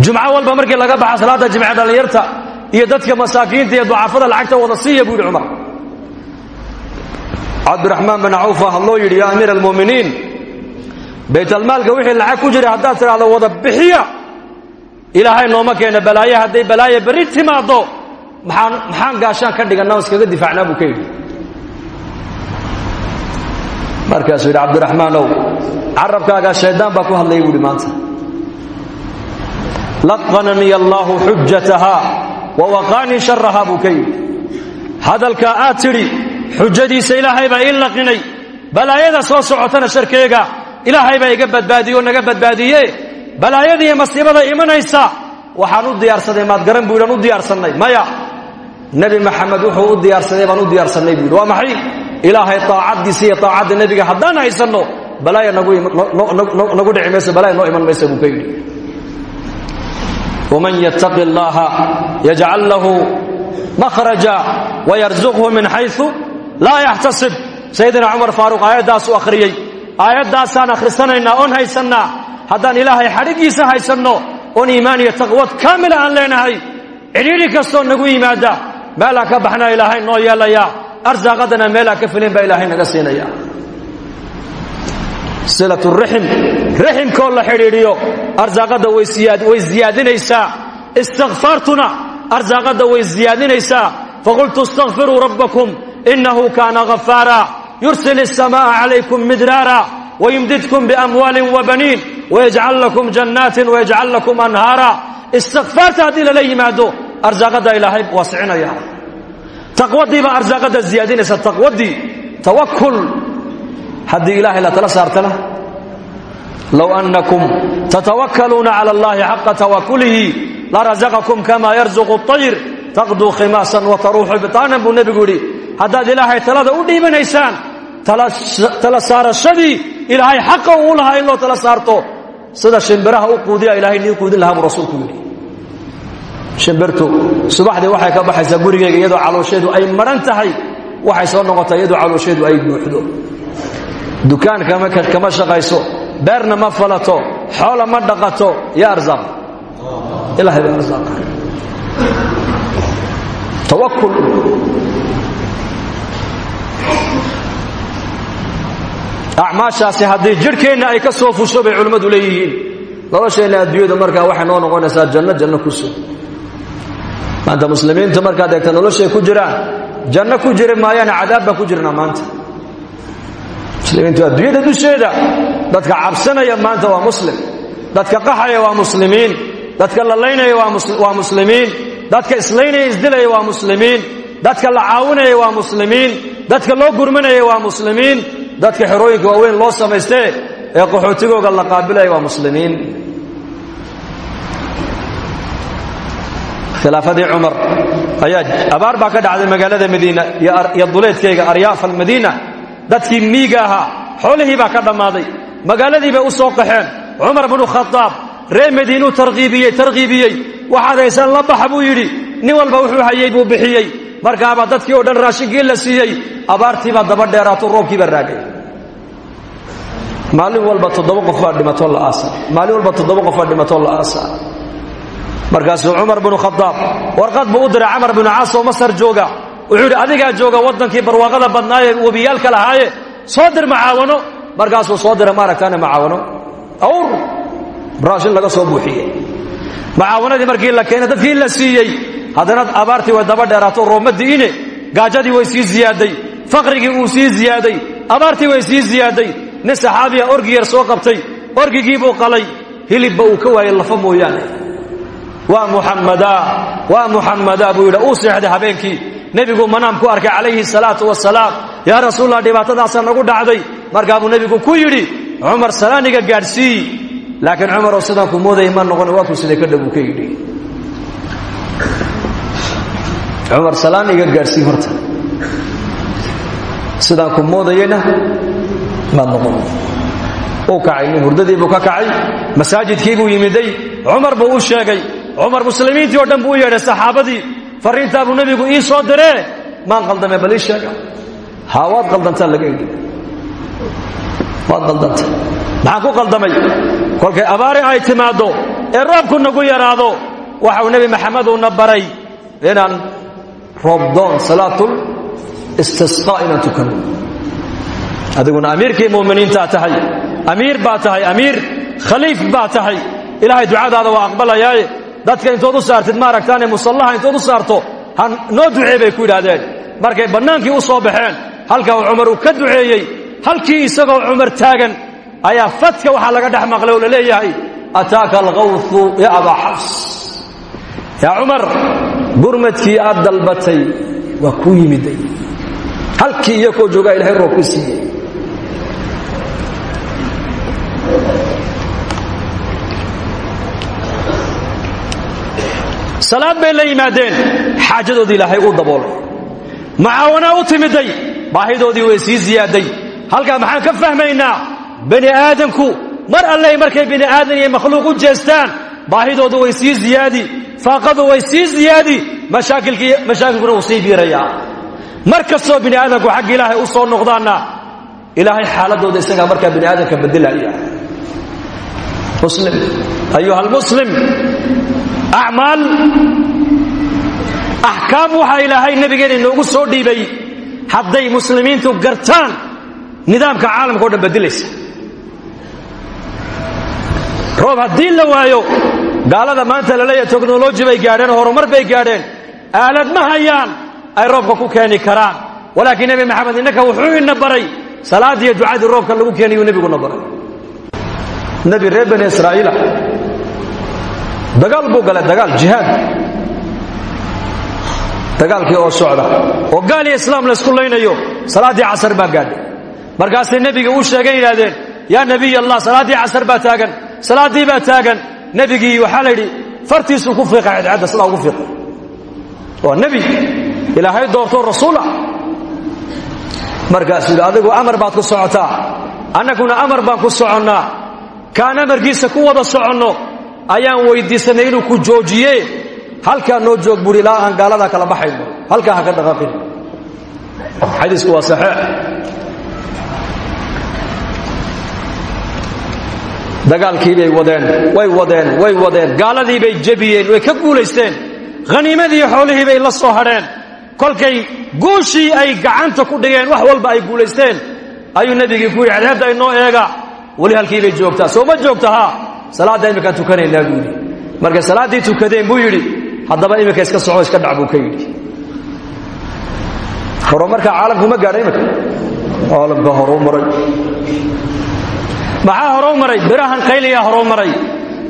jumco walba markii laga baxa salaada jimce dhallinyarta iyo dadka masaakiinta iyo ducafada lacagta wada siiya buu yidhi cumar. Cabdiraxmaan bin cawfa hadloo yidhi yaa amiir almu'miniin baytalmaalka wixii lacag ku jira haddaad tidhaahdo wada bixiya. Ilaahay nooma keena balaaye hadday balaaye berri timaaddo maxaan maxaan gaashaan ka dhigannaa o iskaga difaacnaa buu ka yidhi. Markaasuu yidhi cabdiraxmaanow carabkaagaa shayddaan baa ku hadlaya buuhi maanta laqananiya allaahu xujatahaa wa waqaanii sharahaa buu ka yidhi. Hadalkaa aad tidhi xujadiisa ilaahay baa ii laqinay. Balaayada soo socotana sharkeega ilaahay baa iga badbaadiye oo naga badbaadiye. Balaayada iyo masiibada imanaysa waxaan u diyaarsaday maad garan buu yidhi aan u diyaarsannay. Maya nebi maxamed wuxuu u diyaarsaday baan u diyaarsannay buu yidhi. Waa maxay? Ilaahay taacaddiisa iyo taacadda nebiga haddaan haysanno balaaya nagu dhici mayso balaaya noo iman maysa buu ka yidhi waman yattaqi allaha yajcal lahu makhraja wayarzuqhu min xaysu laa yaxtasib sayidina cumar faaruq aayaddaasuu akhriyey aayaddaasaan akhrisanaynaa oon haysannaa haddaan ilaahay xadhiggiisa haysanno oon iimaan iyo taqwad kaamila aan leenahay cidhiidhi kastoo nagu yimaada meelaan ka baxnaa ilaahay noo yeelayaa arsaaqadana meelaan ka filin baa ilaahay naga siinaya silat raxim raximkoo la xidhiidhiyo arsaaqadda way siyaadinaysaa istikfaartuna arsaaqadda way siyaadinaysaa faqultu istakfiruu rabbakum inahu kaana ghafaara yursil الsamaaءa calaykum midraara wayumdidkum biamwaalin wabaniin wayajcal lakum jannaatin wayajcal lakum anhaara istikfaarta haddii lala yimaado arsaaqadda ilaahay waasicinaya taqwadii baa arsaaqadda ziyaadinaysa taqwadii tawakul haddii ilaahay la tala saartana low annakum tatawakkaluuna cala allahi xaqa tawakulihi larazaqakum kama yarzuqu اطayr taqduu khimaasan wataruuxu bitaanan buu nebigu yidhi haddaad ilaahay talada u dhiibanaysaan tala saarashadii ilaahay xaqa uu lahaa in tala saarto. Sida shimbiraha u quudiya ilahay nii quudin lahaa rasuulku yidhi. Shimbirtu subaxdii waxay ka baxaysaa gurigeyga iyadoo ay maran waxay soo noqotaa iyadoo caloosheedu ay buuxdo dukaan kama shaqayso. Beerna ma falato. Xoola ma dhaqato. Ya arzaaq ilahay baa arzaaqa tawakul acmaashaasi haddii jidhkeenna ay ka fusho bay culimmadu leeyihiin. Nolosheenna adduunyada markaa waxay noo noqonaysaa janno janno ku sug maanta muslimiintu markaad eegta ku jiraan. Janno ku jiri maayaana cadaab ku jirnaa maanta muslimiintu adduunyada dusheeda. Dadka cabsanaya maanta waa muslim. Dadka qaxaya waa muslimiin. Dadka lalaynaya waa muslimiin. Dadka islaynaya isdilaya waa muslimiin. Dadka la caawinaya waa muslimiin. Dadka loo gurmanaya waa muslimiin. Dadka xerooyinka waaweyn loo samaystee ee qaxootigooga la qaabilaya waa muslimiin. Khilaafadii cumar ayaa abaar baa ka dhacday magaalada madiina iyo duleedkayga aryaafa almadiina dadkii miiga ahaa xoolihii baa ka dhammaaday. Magaaladii bay u soo qaxeen cumar bnu khadaab ree madiinuu tarkiibiyey tarkiibiyey waxaad haysaan la baxa buu yidhi nin walba wuxuu hayey buu bixiyey. Markaabaa dadkii oo dhan raashinkii la siiyey abaartiibaa daba dheeraato roobkiibaa raagay. Maalin walba toddoba qof baa dhimatoo la aasa. Maalin walba toddoba qof baa dhimatoo la aasa. Markaasuu cumar binu khadaab warqad buu u diray camar binu caas oo masar jooga wuxuu yidhi adigaa jooga waddankii barwaaqada badnaayee webiyaalka lahaaye soo dir macaawano markaasuu soo dira maaragtaane macaawano awr! Raashin laga soo buuxiyey macaawanadii markii la keenay dadkii la siiyey haddana abaartii way daba dheeraato rooma di'ine gaajadii way sii ziyaaday faqrigii uu sii ziyaaday abaartii way sii ziyaaday nin saxaabiya orgi yar soo qabtay orgigii buu qalay hilibba uu ka waayey lafa mooyaane. Waa muxammadaa waa muxammadaa buu yidhi uu seexday habeenkii nebigu manaam ku arkay calayhi salaatu wasalaam yaa rasuulallah dhibaatadaasaa nagu dhacday. Markaa buu nebigu ku yidhi cumar salaaniga gaadhsii. Laakiin cumaroo sidaan ku moodayay ma noqon waa kuu siday ka dhowuu ka yidhi. Cumar salaan iga horta. Sidaan ku moodayena maad noqon. Uu kacay nin hurdadiibuu ka kacay masaajidkiibuu yimiday. Cumar buu sheegay. Cumar muslimiintii oo dhan buu u saxaabadii farriintaa buu nebigu ii soo diree? Maan qaldamee bal ii sheega. Waad qaldantaa laga idhi waad qaldantay maxaan ku qaldamay? Kolkay abaari ay timaaddo ee roobku nagu yaraado waxau nebi maxameduuna baray inaan roobdoon salaatul istisqaa inaan tukanno adiguna amiirkii mu'miniintaa tahay amiir baa tahay amiir khaliif baa tahay. Ilaahay ducadaada waa aqbalayaaye dadka intood u saartid ma aragtaane musallaha intood u saarto ha noo ducee bay ku yidhaahdeen. Markay bannaankii u soo baxeen halka uu cumar uu ka duceeyey halkii isagoo cumar taagan ayaa fadka waxaa laga dhex maqlay oo la leeyahay ataaka alkhawfu ya abaa xafs yaa cumar gurmadkii aad dalbatay waa kuu yimiday. Halkii iyo koo joogaa ilahay roob ku siiyey salaad bay la yimaadeen. Xaajadoodii ilaahay uu daboolay. Macaawanaa u timiday. Baahidoodii way sii ziyaaday. Halkaa maxaan ka fahmaynaa bani aadamku mar alley markay bini aadan iyo makhluuq u jeestaan baahidoodu way sii ziyaadi faaqadu way sii ziyaadi mashaakilkuna wuu sii biirayaa. Mar kastoo bini aadamku xagga ilaahay u soo noqdaanna ilaahay xaaladooda isagaa markaa bini aadamka bedelaya muslim ayuha almuslim acmaal axkaam waxaa ilaahay nebigeena inoogu soo dhiibay. Hadday muslimiintu gartaan nidaamka caalamka o dhan roob haddii la waayo gaalada maanta la leeyahay teknoloji bay gaadheen horumar bay gaadheen. Aalad ma hayaan ay roobka ku keeni karaan. Walaakiin nebi maxamed innaka wuxuu ina baray salaadiiyo ducadii roobka lagu keenayuu nebiguna baray. Nebi reer bani israa'iila dagaal buu galay dagaal jihaad. Dagaalkii oo socda. Oo gaal iyo islaam la isku laynayo salaaddii casar baa gaadhay. Markaasay nebiga u sheegeen yidhahdeen yaa nebiy allah salaaddii casar baa taagan salaaddii baa taagan. Nebigii waxaa la yidhi fartiisuu ku fiiqa cadcadda sidaa ugu fiiqa. Waa nebi ilaahay doortoo rasuula markaasuu yidhi adigu amar baad ku socotaa annaguna amar baan ku soconnaa. Kaan amarkiisa ku wada soconno ayaan weyddiisanay inuu ku joojiye halkaa noo joog buuri aan gaaladaa kala baxayno. Halkaa ha ka dhaqaaqin. Xadiisku waa saxiix. Dagaalkii bay wadeen way wadeen way wadeen. Gaaladii bay jebiyeen way ka guulaysteen. Khaniimadii xoolihii bay la soo hadheen. Kolkay guushii ay gacanta ku dhigeen wax walba ay guulaysteen. Ayuu nebigii ku yidhi cadceedda inoo eega. Weli halkii bay joogtaa. Soo ma joogta salaadda imminkaan tukanaynaa buu yidhi. Markay salaaddii tukadeen buu yidhi haddaba iminka iska soco iska dhac buu ka yidhi. Horumarka caalamku ma gaadha iminka caalamka horuu maray. Maxaa horuu maray? Birahan qayliyaa horuu maray.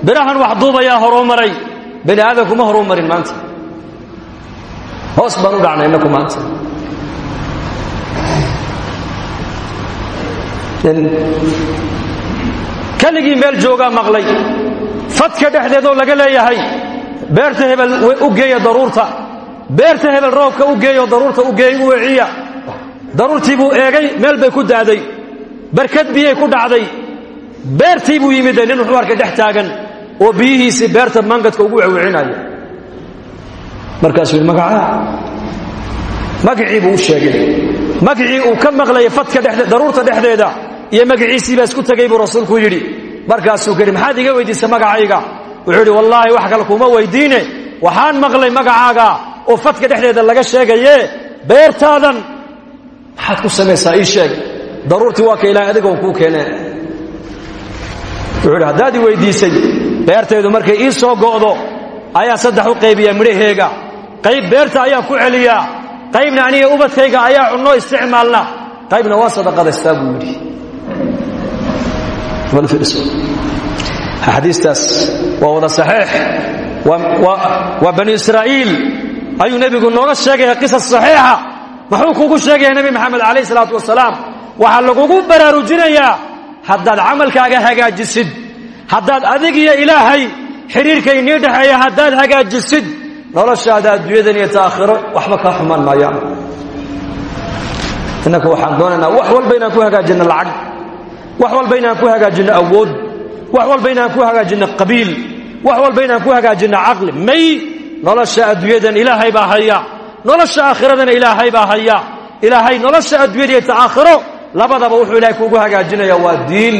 Birahan waxduubayaa horuu maray. Bani aadamku ma horuu marin maanta. Hoos baan u dhacnay innaku maanta keligii meel joogaa maqlay. Fadka dhexdeedoo laga leeyahay beerta hebel u geeya daruurta. Beerta hebel roobka u geeyo daruurta u geey u weciya daruurtii buu eegay meel bay ku daaday. Barkad biyay ku dhacday. Beertii buu yimide nin wuxuu arkay dhex taagan oo biyihiisii beerta mangadka ugu wewcinaya markaasuu yidhi magacaa magacii buu u sheegay. Magacii uu ka maqlayay fadka daruurta dhexdeeda iyo magaciisii baa isku tegay buu rasuulku yidhi. Markaasuu kidhi maxaad iga weydiisay magacayga? Wuxuu yidhi wallaahi wax kale kuma weydiine. Waxaan maqlay magacaaga oo fadka dhexdeeda laga sheegaye beertaadan maxaad ku samaysaa ii sheeg. Daruurtii waa ka ilahay adigoon kuu keeneen wuxuu yidhi haddaad i weydiisay beertaydu markay ii soo go'do ayaa saddex u qaybiyaa midhaheega. Qayb beerta ayaan ku celiyaa. Qaybna aniga ubadkayga ayaa cunno isticmaalna. Qaybna waa sadaqadaystaa buu yidhi xadiistaas waa wada saxiix. Waa bani israa'iil. Ayuu nebigu nooga sheegaya qisas saxiixa. Muxuu kugu sheegaya nebi maxamed calayh isalaatu wasalaam? Waxaa lagugu baraarujinayaa haddaad camalkaaga hagaajisid. Haddaad adig iyo ilaahay xidhiirka inii dhexeeya haddaad hagaajisid noloshaada adduunyadan iyo taakhiro waxba kaa xumaan maayaan innaka waxaan doonaynaa wax walba inaan ku hagaajinno lacag wax walba inaan ku hagaajinno awood wax walba inaan ku hagaajinno qabiil wax walba inaan ku hagaajinno caqli. May nolosha adduunyadan ilaahay baa haya nolosha aakhiradana ilaahay baa haya. Ilaahay nolosha adduunyada iyo taakhiro labadaba wuxuu ilahay kuugu hagaajinaya waa diin.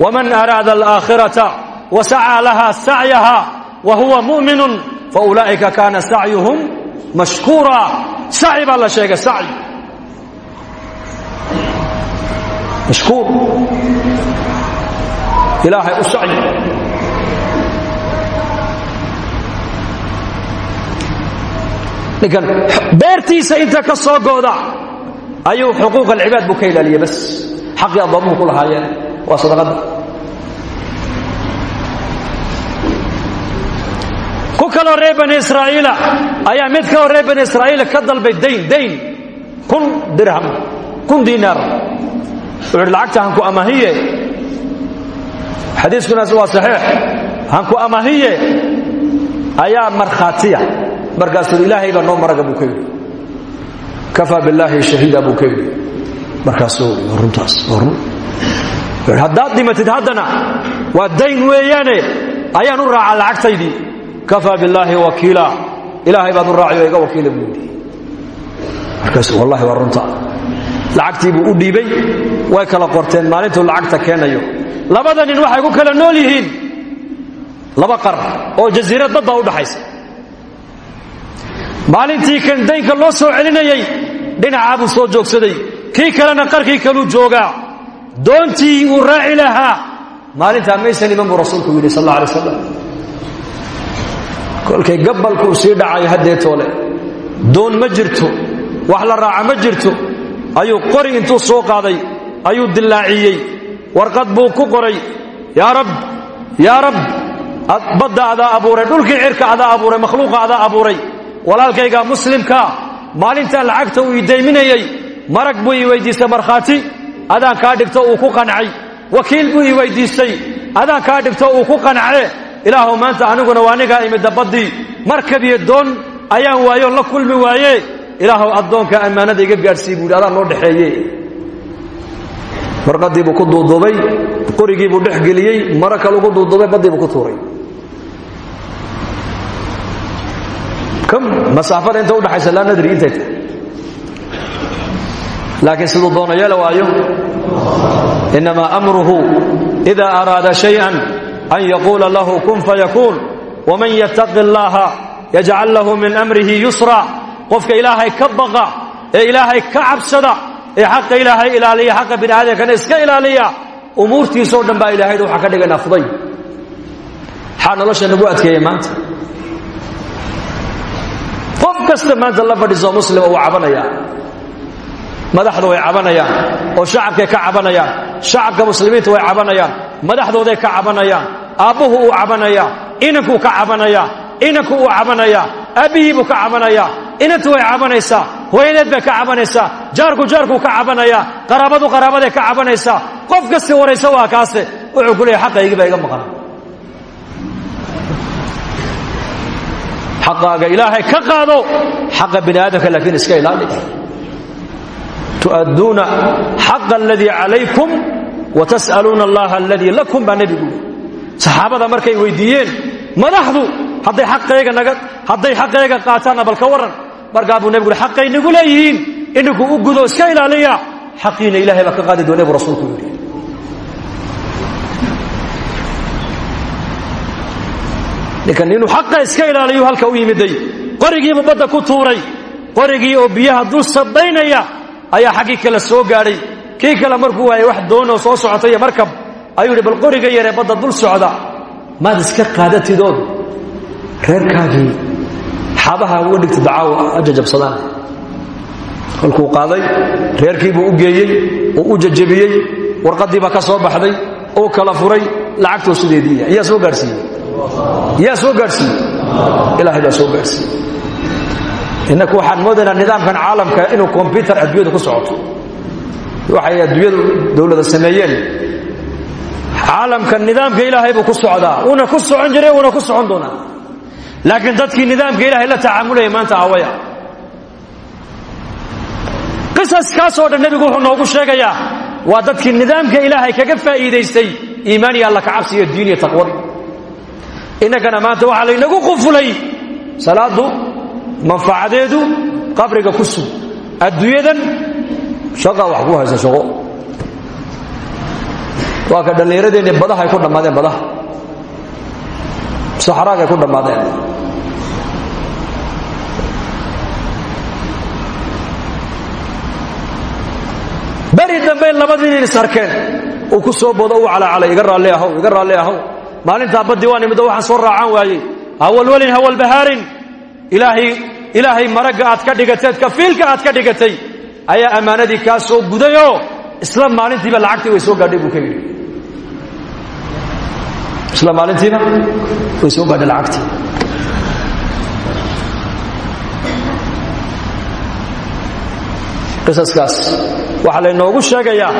Waman araada alaakhirata wasacaa laha sacyaha wa mu'minun faulaa'ika kaana sacyuhum mashkuura. Saci baa la sheegay saci mashkuur ilaahay u sacyi ninkan beertiisa inta ka soo go'da ayuu xuquuq alcibaad buu ka ilaaliya bas. Xaqii addoomuhu ku lahaayeen waa sadaqadda ku kaloo reer bani israa'iila ayaa mid kaloo reer bani israa'iila ka dalbay dayn dayn kun dirham kun diinaar. Wuxuu uhi lacagta hanku amahiye xadiiskunaas waa saxiix. Hanku amahiye ayaa markhaatiya. Markaasuu ilaahay baa noo maraga buu ka yidhi. Kafaa billaahi shahiida buu ka yidhi. Markaasuu runtaas run. Haddaad dhimatid haddana waa dayn weeyaane. Ayaan u raacaa lacagtaydii. Kafaa billaahi wakiila. Ilaahay baad u raaciyo iga wakiila buu yidhi. Markaasuu wallahi waa runta lacagtii buu u dhiibay. Way kala qorteen maalintuu lacagta keenayo. Labada nin waxay ku kala nool yihiin. Laba qar oo jasiirad badda u dhaxaysa. Maalintii kan daynka loo soo celinayey dhinacaa buu soo joogsaday. Kii kalena qarkii kaluu joogaa. Doontii uu raaci lahaa. Maalintaa maysan iman rasuulku yidhi sal alla alay kolkay gabalkuu sii dhacayo haddeetoole doon ma jirto. Wax la raaca ma jirto ayuu qori intuu soo qaaday ayuu dillaaciyey. Warqad buu ku qoray. Yaa rab yaa rab badda adaa abuuray dhulkii cirka adaa abuuray makhluuqa adaa abuuray. Walaalkayga muslimka maalintaa lacagta uu idayminayey marag buu ii weyddiistay markhaati adaan kaa dhigto uu ku qancay. Wakiil buu ii weyddiistay adaan kaa dhigto uu ku qance ilaahu maanta aniguna waa anigaa imidda baddii markab iyo doon ayaan waayoon la kulmi waaye ilaahuw addoonka ammaanada iga gaadhsii buu yidhi adaan noo dhexeeye warqaddii buu ku duuduubay qorigii buu dhex geliyey maro kale ugu duuduubay baddii buu ku tuuray. Masaafada inta udhaxaysa laa nadri intay laakiin siduu doono yeela waayo inamaa amruhu ida araada shayئan an yaquula lahu kun fayakuun waman yattaqi اllaha yajcal lahu min amrihi yusra qofka ilaahay ka baqa ee ilaahay ka cabsada ee xaqa ilaahay ilaaliya xaqa bini aadamkana iska ilaaliya umuurtiisao dhan baa ilahayd waxaa ka dhigan afday maxaa nolosha nagu adkeeya maanta. Qof kasta maanta la fadhiisoo muslima uu cabanaya madaxdu way cabanayaan oo shacabkay ka cabanayaan shacabka muslimiinta way cabanayaan madaxdooday ka cabanayaan aabbuhu uu cabanaya inankuu ka cabanaya inanku uu cabanaya aabbihii buu ka cabanaya inantu way cabanaysaa hooyadeed bay ka cabanaysaa jaarku jaarkuu ka cabanaya qaraabadu qaraabaday ka cabanaysaa qof kasti waraysa waa kaase wuxuu ku leeyahy xaqaygii baa iga maqan xaqaaga ilaahay ka qaado xaqa bini aadamka laakiin iska ilaali. Tu'adduuna xaqa aladii calaykum wa allaha aladii lakum baa nebigu saxaabada markay weydiiyeen madaxdu hadday xaqayga qaataanna bal ka warran markaa buu nebigu xaqay nagu leeyihiin ininku u gudo iska ilaaliya. Xaqiina ilahay baa ka qaadi doona buu rasuulku yidhi. Ninkan inuu xaqa iska ilaaliyu halka u yimiday. Qorigiibu badda ku tuuray qorigii oo biyaha dul sabaynaya ayaa xaggii kale soo gaadhay. Kii kale markuu waayay wax doonoo soo socota markab. Ayuu bal qoriga yaree badda dul socda. Maad iska qaadatidood. Reerkaagii xabaha uga dhigta dacaawa ajajabsadaan. Kolkuu qaaday reerkiibuu u geeyey uu u jajabiyey warqaddiibaa ka soo baxday uu kala furay lacagtuu sideediiya yaa soo gaadhsiiyey yaa soo gaadhsiiyey ilaahay soo gaadhsiiyey innaku waxaan moodaynaa nidaamkan caalamka inuu kombyutar adduunyadu ku socoto. Waxay adduunyadu dowladda sameeyeen. Caalamka nidaamka ilaahay buu ku socdaa. Uuna ku socon jiray uuna ku socon doonaa laakiin dadkii nidaamka ilaahay la tacaamulaya maanta awaya qisaskaasoo dhan nebigu wuxuu noogu sheegayaa waa dadkii nidaamka ilaahay kaga faa'iidaystay iimaan iyo alla ka cabsi iyo diin iyo taqwadi innagana maanta waxaa laynagu qufulay salaaddu manfacadeedu qabriga ku sug adduunyadan shaqaa wax ku haysa shaqo. Waa ka dhallinyaradeenni badahay ku dhammaadeen badaha. Saxraagay ku dhammaadeen beri dambe labadii nin is arkeen. Uu ku soo bodo u calacalay iga raalli ahow iga raalli ahow maalintaa baddii waa nimiddo waxaan soo raacaan waayey. Hawalwelin hawalbahaarin ilaahay ilaahay maragga aad ka dhigateed kafiilka aad ka dhigatay ayaa ammaanadii kaa soo gudayoo isla maalintiiba lacagtii way soo gaadhay buu ka yidhi. Isla way soo gaadhay lacagtii qisaskaas. Waxaa laynoogu sheegayaa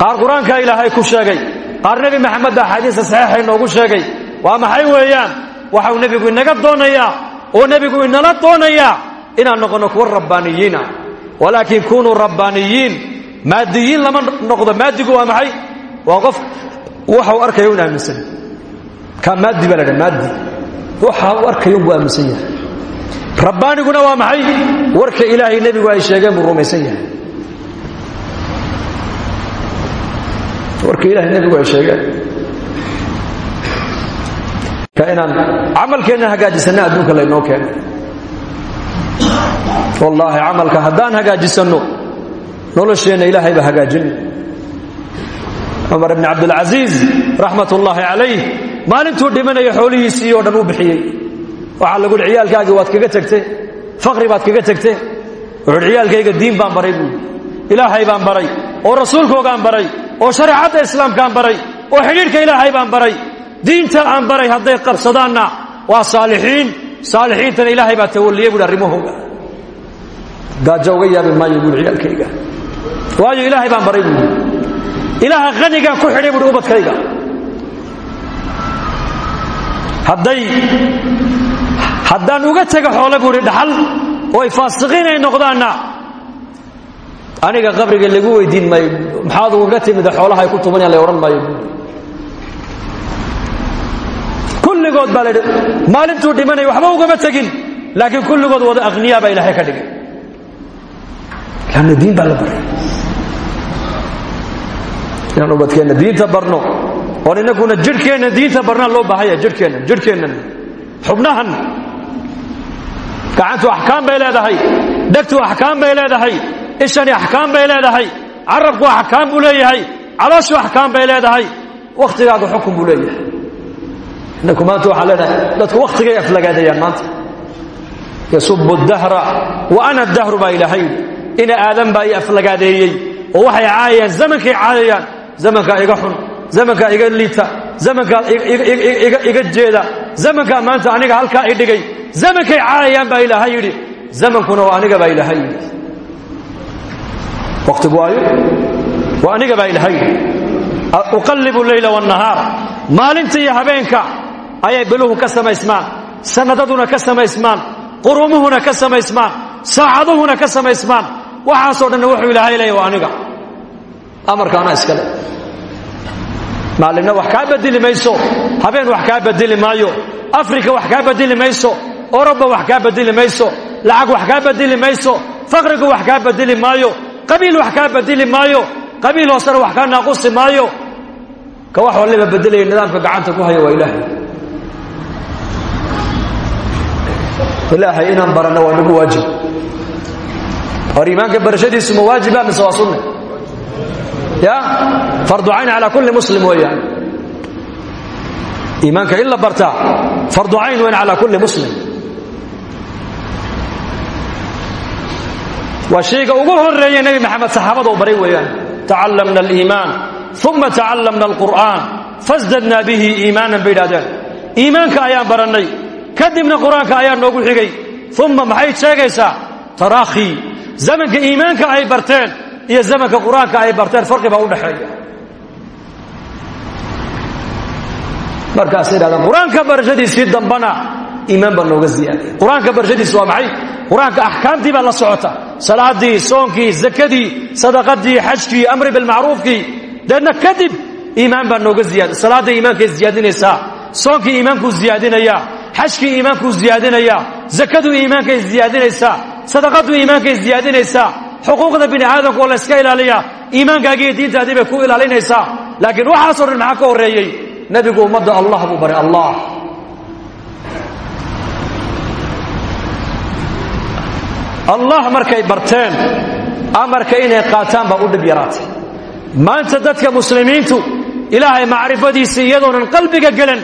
qaar qur'aanka ilaahay ku sheegay qaar nebi maxamed baa axaadiista saxiixa inoogu sheegay. Waa maxay weeyaan? Waxau nebigu inaga doonayaa oo nebigu inala doonayaa inaan noqonno kuwa rabbaaniyiina walaakin kunuu rabbaaniyiin maadiyiin lama noqdo. Maadigu waa maxay? Waa qof waxa uu arkaya un aaminsan ka maadi baa la dha maadi waxa uu arkaya unbuu aaminsan yahay rabbaaniguna waa maxay? Warka ilaahay nebigu ay sheegeen buu rumaysan yahay. Warka ilahay nebigu ay sheegeen. Ka inaan camalkeenna hagaajisanna adduunka laynoo keenay. Wallaahi camalka haddaan hagaajisanno nolosheenna ilaahay baa hagaajin. Cumar ibni cabdilcasiis raxmat ullaahi calayh maalintuu dhimanaya xoolihiisii oo dhan u bixiyey waxaa lagu ciyaalkaagii waad kaga tegte faqri baad kaga tegte wuxuuhi ciyaalkayga diin baan baray ilaahay baan baray oo rasuulkoogaan baray oo shareecadda islaamkaan baray oo xidhiidhka ilaahay baan baray. Diinta aan baray hadday qabsadaanna waa saalixiin. Saalixiintana ilaahay baa tawalliye buuhi arrimahooga gaajo uga yaabi maayo buui ciyaalkayga. Waayo ilaahay baan baray buui ilaaha ku xidhay buuhi ubadkayga. Hadday haddaan uga tega xoole buuhi dhaxal oo ay faasiqiin ay noqdaanna. Aniga qabriga lagu weydiin maayo maxaad ugaga timida xoolaha ay ku tumanayaan la odhan maayo. Kulligood baa laidhi maalintuu dhimanaya waxba ugama tegin. Laakiin kulligood wada akhniyaa baa ilaahay ka dhigay. Lanna diin baa la baray. Inaan ubadkeenna diinta barno. Oon inaguna jidhkeenna diinta barnaa loo baahanya jidhkeenna jidhkeennan xubnahan gacantu axkaam bay leedahay. Dhegtu axkaam bay leedahay. Ishani axkaam bay leedahay. Carabku axkaam buu leeyahay. Calooshu axkaam bay leedahay. Wakhtigaagu xukun buu leeyahay. Inaku maanta waxaan leenahay dadku wakhtigay aflagaadayaan maanta. Yasubu dahra wa ana dahru baa ilaahay. Ina aadan baa i aflagaadeeyey oo waxay caayayaan zamankay caayayaan. Zamankaa iga xun. Zamankaa iga liita zamankaa iga jeeda. Zamankaa maanta aniga halkaa i dhigay. Zamankay caayayaan baa ilaahay yidhi. Zamankuna waa aniga baa ilaahay yidhi. Wakhtigu waayo waa aniga baa ilaahay yidhi. Uqallibu leyla wاnnahaar maalinta iyo habeenka ayay biluhu ka samaysmaan. Sanadaduna ka samaysmaan. Qurumuhuna ka samaysmaan. Saacaduhuna ka samaysmaan. Waxaasoo dhanna wuxuu ilaahay leeya waa aniga. Amarkaana iskale maalinna wax kaa bedeli mayso. Habeen wax kaa bedeli maayo. Afrika wax kaa bedeli mayso. Oroba wax kaa bedeli mayso. Lacag wax kaa bedeli mayso. Faqrigu wax kaa bedeli maayo. Qabiil wax kaa bedeli maayo. Qabiil hoosena wax kaa naaqusi maayo. Ka wax waliba bedelaya nidaamka gacanta ku haya ilaahay. Ilaahay inaan baranno waa nagu waajib. Hor iimaanka barashadiisu ma waajiba mise waa sunne ya? Fardu cayn calaa kulli muslim weeyaan iimaanka in la bartaa fardu cayn weyn calaa kulli muslim. Waa shayga ugu horreeya nebi maxamed saxaabada u baray weeyaan tacallamna aliimaan uma tacallamna alqur'aan fasdadnaa bihi iimaanan bay idhahdeen iimaanka ayaan barannay kadibna qur'aanka ayaa noogu xigay. Uma maxay sheegaysaa? Taraakhi. Zamanka iimaanka ay iyo zamanka qur'aanka ay barteen farqi baa u dhexeeya markaasay idhahdeen qur'aanka barashadiisii dambana iimaan baa nooga ziyaaday qur'aanka waa maxay? Qur'aanka baa la socota. Salaadii soonkii zakadii sadaqadii xajkii amri bilmacruufkii deedna kadib iimaan baa nooga ziyaaday salaadda iimaankay ziyaadinaysaa soonkii iimaankuu ziyaadinayaa xajkii iimaankuu ziyaadinayaa zakaduu iimaankay ziyaadinaysaa sadaqaduu iimaankay ziyaadinaysaa xuquuqda bini aadamka oo la yska ilaaliyaa iimaankaagiiyo diintaadii bay ku ilaalinaysaa. Laakiin waxaasoo dhan maxaa ka horreeyey? Nebigu ummadda allah buu baray allah. Allah markay barteen amarka inay qaataan baa u dhib yaraatay. Maanta dadka muslimiintu ilaahay macrifadiisa iyadoonan qalbiga gelan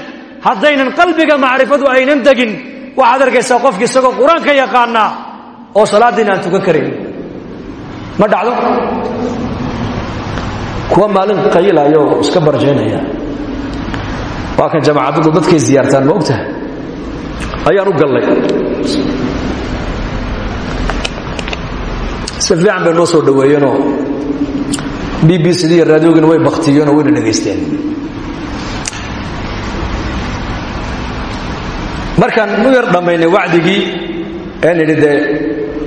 haddaynan qalbiga macrifadu aynan degin waxaad arkaysaa qofki isagoo qur'aanka yaqaanaa oo salaaddiina aan tukan karayn ma dhacdo? Kuwa maalin qayilayo iska barjaynaya. Waa kan jamaacadadu dadkay ziyaartaan ma ogtahay? Ayaan u gallay. Si fiican bay noo soo dhoweeyeenoo b b c d iyo raadiogina way baktiyeenoo wayna dhegaysteen markaan u yar dhammaynay wacdigii ee nidhi dee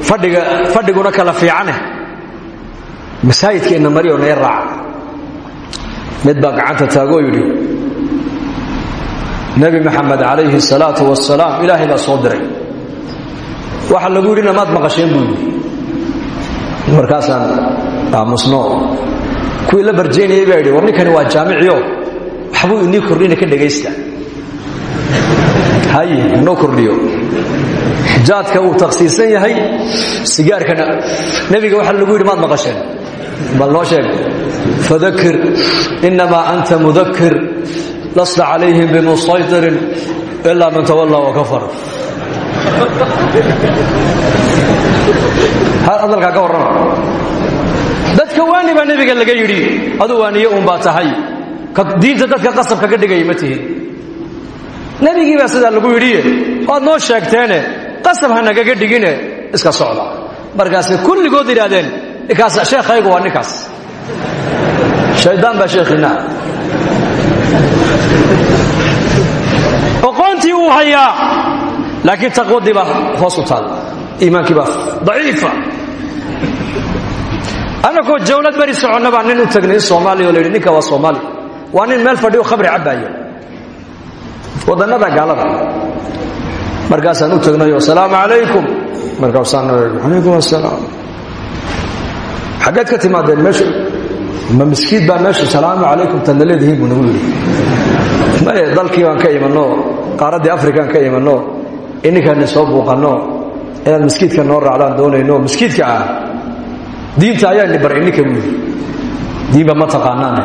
fadhiga fadhiguna kala fiicane masaajidkeenna mariyoo nae raaca mid baa gacanta taagoo yidhi nebi maxamed calayhi salaatu wasalaam ilaahay baa soo diray. Waxa lagu yidhina maad maqasheen buu yidhi. Markaasaan aamusno. Kuwii la barjaynayay baa yidhi war ninkani waa jaamiciyo. Waxbuu inii kordhina ka dhegaysta. Haye noo kordhiyo. Jaadka uu takhsiisan yahay sigaarkana nebiga waxa lagu yidhi maad maqasheen bal noo sheeg fadakir inamaa anta mudakir lasta calayhim bimusaytirin ilaa man tawalla wakafar hadalkaa ka warrama? Dadka waani baa nebiga laga yidhi adu waaniye uun baa tahay. Diinta dadka qasab kaga dhigaya ma tihin nebigii baa sidaa lagu yidhiye waad noo sheegteene qasab ha nagaga dhigine iska socda. Markaasay kulligood yidhaahdeen ninkaas sheekhaygu waa ninkaas. Shaydaan baa sheekhiina oqoontii uu hayaa laakiin taqwadii baa hoos u taalla iimaankii baa daciifa. Annagoo jawlad beri soconna baa nin u tagnay soomaaliya oo la yidhi ninka waa soomaali. Waa nin meel fadhiyo khamri cabbaaya wadannada gaalada. Markaasaan u tagnayo asalaamu calaykum markaasaan calaykum asalaam xaggeed ka timaadeen meeshu ma miskiid baa meeshu salaamu calaykum tadna leedihiin buu nagu yidhi. Maye dalkii baan ka imanno qaaraddii afrikaan ka imanno ininkaani soo buuqanno inaad miskiidka noo raacdaan doonayno miskiidka ah diinta ayaa ni baray ninka buu yidhi. Diinba ma taqaanaane.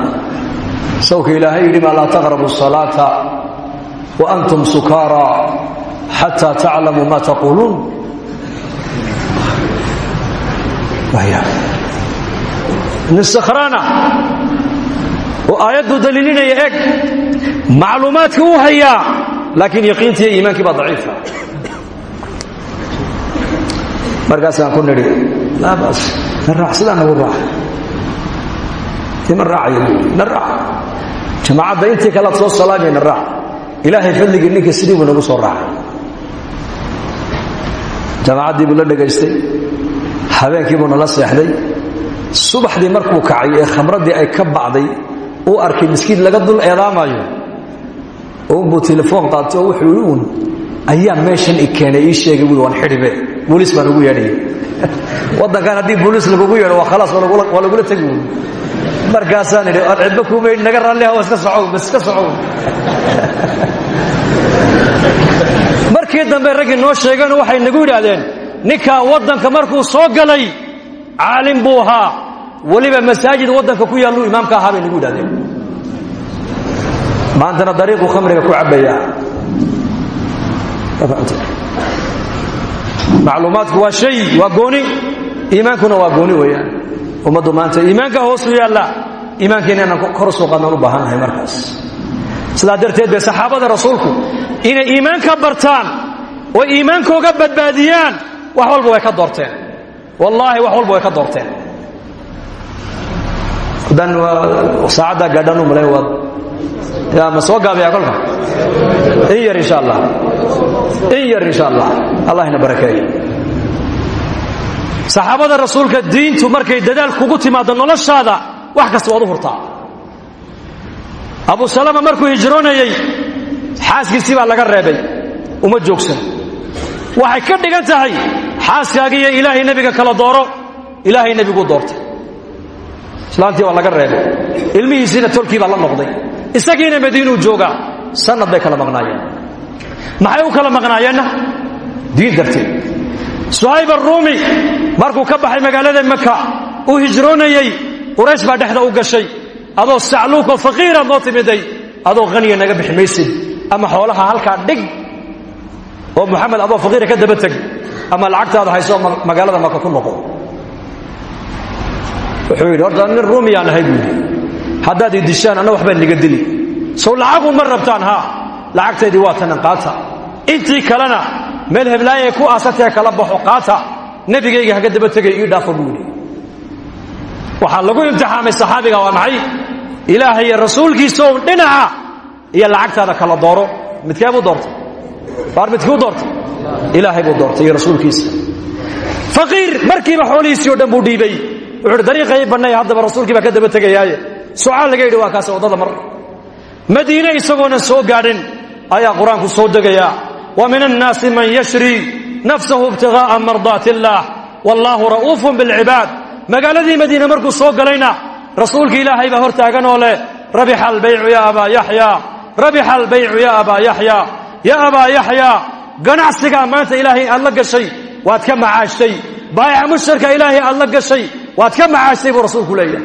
Sawka ilaahay yidhi maa laa taqrabu salaata wa antum sukaara xataa taclamuu ma taquuluun nin sakhraana oo aayaddu daliilinaya eg. Macluumaadka u hayaa laakiin yaqiintii iyo iimaankii baa daciifa. Markaasaan ku nidhi laa bas na raac sidaa nagu raac. Ima raacayo na raac. Jamaacadda intii kalead soo salaamay na raac. Ilaahay fadligii ninka sidii buu nagu soo raacay. Jaamacaddii buu la dhegaystay habeenkii buu nala seexday subaxdii markuu kacay ee khamraddii ay ka bacday uu arkay miskiid laga dul eedaamayo unbuu telefoon qaatay oo wuxuu i uun ayaa meeshan i keenay ii sheegay? Buui waan xidhibe booliis baan ugu yeedhaya waddankan haddii booliis lagugu yeedho waa khalaas waa lagula tegi wy markaasaan idhi aan cidba kuuma yidhi naga raalliha iska socow bas iska socow. Markii dambe raggii noo sheegeen waxay nagu yidhaahdeen ninkaa waddanka markuu soo galay caalim buu ahaa weliba masaajid waddanka ku yaalluu imaamka ahaa bay nagu yidhahdeen. Maantana dariiquu khamriga ku cabbayaa. Macluumaadku waa shay waa gooni. Iimaankuna waa gooni weeyaan. Ummaddu maanta iimaanka hoosu yaalla. Iimaankiina inaan kor qaadnaan u baahannahay markaas. Sidaa darteed bay saxaabada rasuulku inay iimaanka bartaan oo iimaankooga badbaadiyaan wax walba way ka doorteen. Wallaahi wax walba way ka doorteen saacaddaa gaadhaan u malayn waad ma soo gaabaya kolka? In yar insha allah in yar insha allah allahna barakeeyo saxaabada rasuulka diintu markay dadaal kugu timaado noloshaada wax kasta waad u abu salama markuu hijroonayey xaaskiisii baa laga reebay. Uma joogsan. Waxay ka dhigan tahay xaaskaagiiyo ilaahay nebiga kala dooro ilaahay nebiguu doortay islaantii waa laga reebay. Ilmihiisiina tolkii baa la noqday. Isagiina madiinuu joogaa sanad bay kala maqnaayeen. Maxay u kala maqnaayeenna diin darteed. Suhayb aruumi markuu ka baxay magaalada maka uu hijroonayey quraysh baa dhexda u gashay. Adoo sacluukoo faqiiraad noo timiday adoo haniya naga bixi maysid ama xoolaha halkaa dhig oo muxamed adoo faqiira ka daba teg ama lacagtaada hayso magaalada maka ku noqo wuxuu yidhi horta nin ruumiyaan ahay buu yidhi. Haddaad dishaan anna waxbaan niga dili. Sow lacagun ma rabtaan haa. Lacagtaydii waa tanan qaata. Intii kalena meel heblaaya ku aasatee kala baxo qaata. Nebigayga haga daba tegay ii dhaafo buu yidhi. Lagu imtixaamay saxaabiga waa maxay? Ilaahay iyo rasuulkiisa oo dhinaca iyo lacagtaada kala dooro. Midkee buu doortay? Baar midkuu doortay? Ilaahay buu doortay iyo rasuulkiisa. Faqiir markiiba xoolihiisii o dhan buu dhiibay wuxuu uhi dariiqai bannay haddaba rasuulkii baa ka daba tegayaaye. Sucaal laga yidhi waa kaas waddada mar. Madiine isagoonan soo gaadhin ayaa qur'aanku soo degayaa. Wa min annaasi man yashri nafsahu ibtiغaaءa mardaati illaah wallaahu ra'uufun bilcibaad. Magaaladii madiine markuu soo galayna rasuulka ilaahay baa hor taagan oo leh rabixa albaycu ya abaa yaxya rabixa albaycu ya abaa yaxya ya abaa yaxya ganacsigaa maanta ilaahay aad la gashay waad ka macaashtay baayaca mushtarka ilaahay aad la gashay waad ka macaashtay buu rasuulku leeyahay.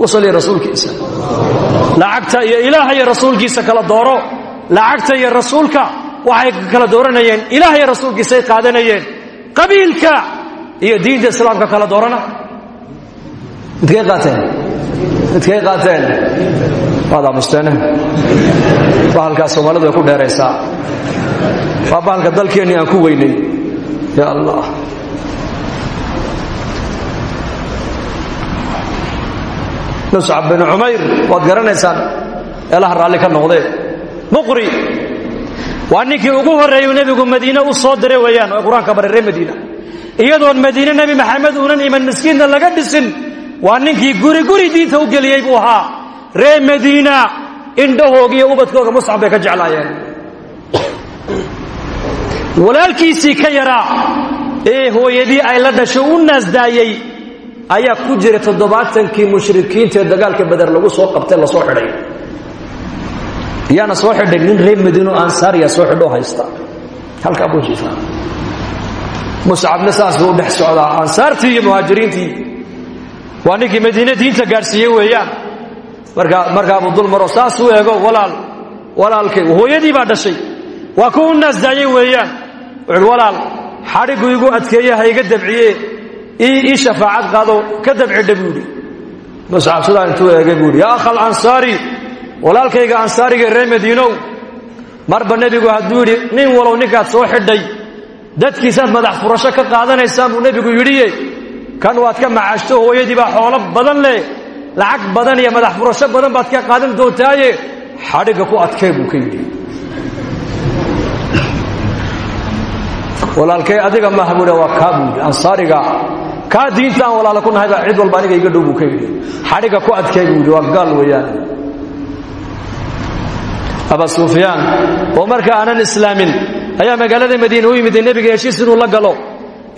Wasaliya rasuulkiisa. Lacagta iyo ilaaha iyo rasuulkiisa kala dooro. Lacagta iyo rasuulka waxay kala dooranayeen. Ilaah iyo rasuulkiisay qaadanayeen. Qabiilka iyo diinta islaamka kala doorana. Midkay qaateen? Midkay qaateen? Waad aamusteene bahalkaas soomaalidu way ku dheeraysaa. Waa bahalka dalkeennii aan ku weynay. Ya allah muscab binu cumayr waad garanaysaan. Eelaha raalli ka noqdee. Muqri waa ninkii ugu horreeyuu nebigu madiine u soo diray weeyaan oo qur'aanka baray reer madiina. Iyadoon madiine nebi maxamed uunan iman miskiinna laga dhisin waa ninkii guri guri diinta u geliyey buu ahaa. Reer madiina indhahooga iyo ubadkooga muscab bay ka jeclaayeen. Walaalkiisii ka yaraa ee hooyadii ay la dhashay u naasdaayey ayaa ku jiray toddobaatankii mushrikiinta ee dagaalka beder lagu soo qabtay la soo xidhay. Yaana soo xidhay nin reer madiino ansaariya soo xidhoo haysta. Halkaa buu jiifaa. Muscabna saas buu u dhex socdaa. Ansaartii iyo muhaajiriintii. Waa ninkii madiine diinta gaadhsiiyey weeyaan. Markaa markaabuu dul maro saasuu eego walaal walaalkay hooyadii baa dhashay. Waa ku u naasdaayey weeyaan. Wuxuuhi walaal xadhiggu igu adkeeye ha iga dabciye ii shafaacad qaado ka dabcidha buu yidhi muscab sidaa intuu eegay buu yidhi yaa akhal ansaari walaalkayga ansaariga reer marba nebigu hadduu yidhi nin walow ninkaad soo xidhay dadkiisaad madax furasho ka qaadanaysaan buu nebigu yidhiye kan waad ka macaashto hooyadii baa xoolo badan leh lacag badan iyo madax furasho badan baad ka qaadan doontaaye xadhigga ku adkee buu ka yidhi. Walaalkay adiga maaha buuhi waa kaa buuhi ansaariga kaa diintaan walaala ku nahay baa cid walba aniga iga dhow ka yidhi. Xadhiga ku adkay buu waa gaal weeyaan. Aba sufyaan oo marka aanan islaamin ayaa magaalada madiine u yimid nebiga heshiis inuu la galo.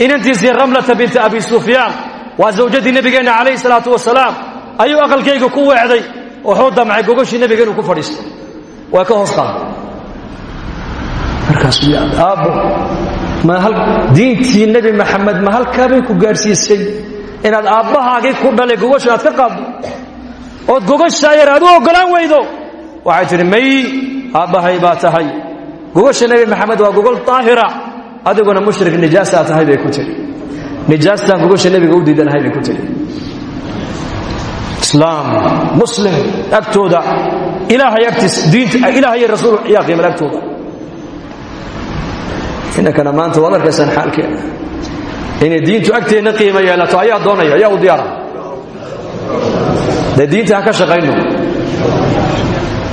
Inantiisii ramlata binti abi sufyaan waa zawjadii nebigeenna calayhi salaatu wasalaam. Ayuu aqalkayga ku weecday wuxuu damcay gogoshii nebiga inuu ku fadhiisto. Waa ka hoos qaada markaasuu aabbo diintii nebi maxamed ma halkaabay ku gaadhsiisay? Inaad aabbahaagii ku dhalay gogosha aad ka qaaddo ood gogoshaa yar aad weydo? Waxay tidhi may aabbahay baa tahay. Gogosha nebi maxamed waa gogol daahira. Adiguna mushrik nijaasaa tahay bay ku tidhi. Nijaastaan gogosha nebiga u diidanahay bay ku tidhi. Islaam muslim agtooda ilaahay agtiis diinta ilaahay rasuul yaa qiimal agtooda inankana maanta waad arkaysaan xaalkeena inay diintu agteenna qiimo yeelato ayaa doonaya ayaa u diyaara. Dee diinta ha ka shaqayno.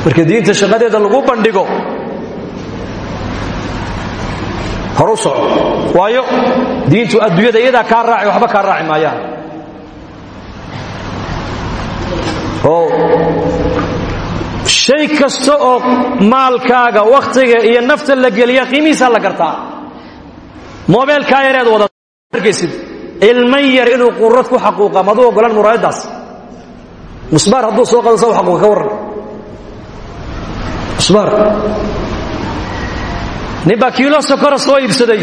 Marka diinta shaqadeeda lagu bandhigo horu soco. Waayo diintu adduunyada iyadaa kaa raaci waxba kaa raaci maayaan. Oo shay kasta oo maalkaaga wakhtiga iyo nafta la geliya qiimihiisaa la gartaa. Mobeelkaa yareed wadaarkaysid ilman yar inuu qurad ku xaquuqa maduu ogolan muraayaddaas? Musbaar hadduu soo qado sa xaquuqa ka warran. Musbaar. Nin baa kiilo sokora soo iibsaday.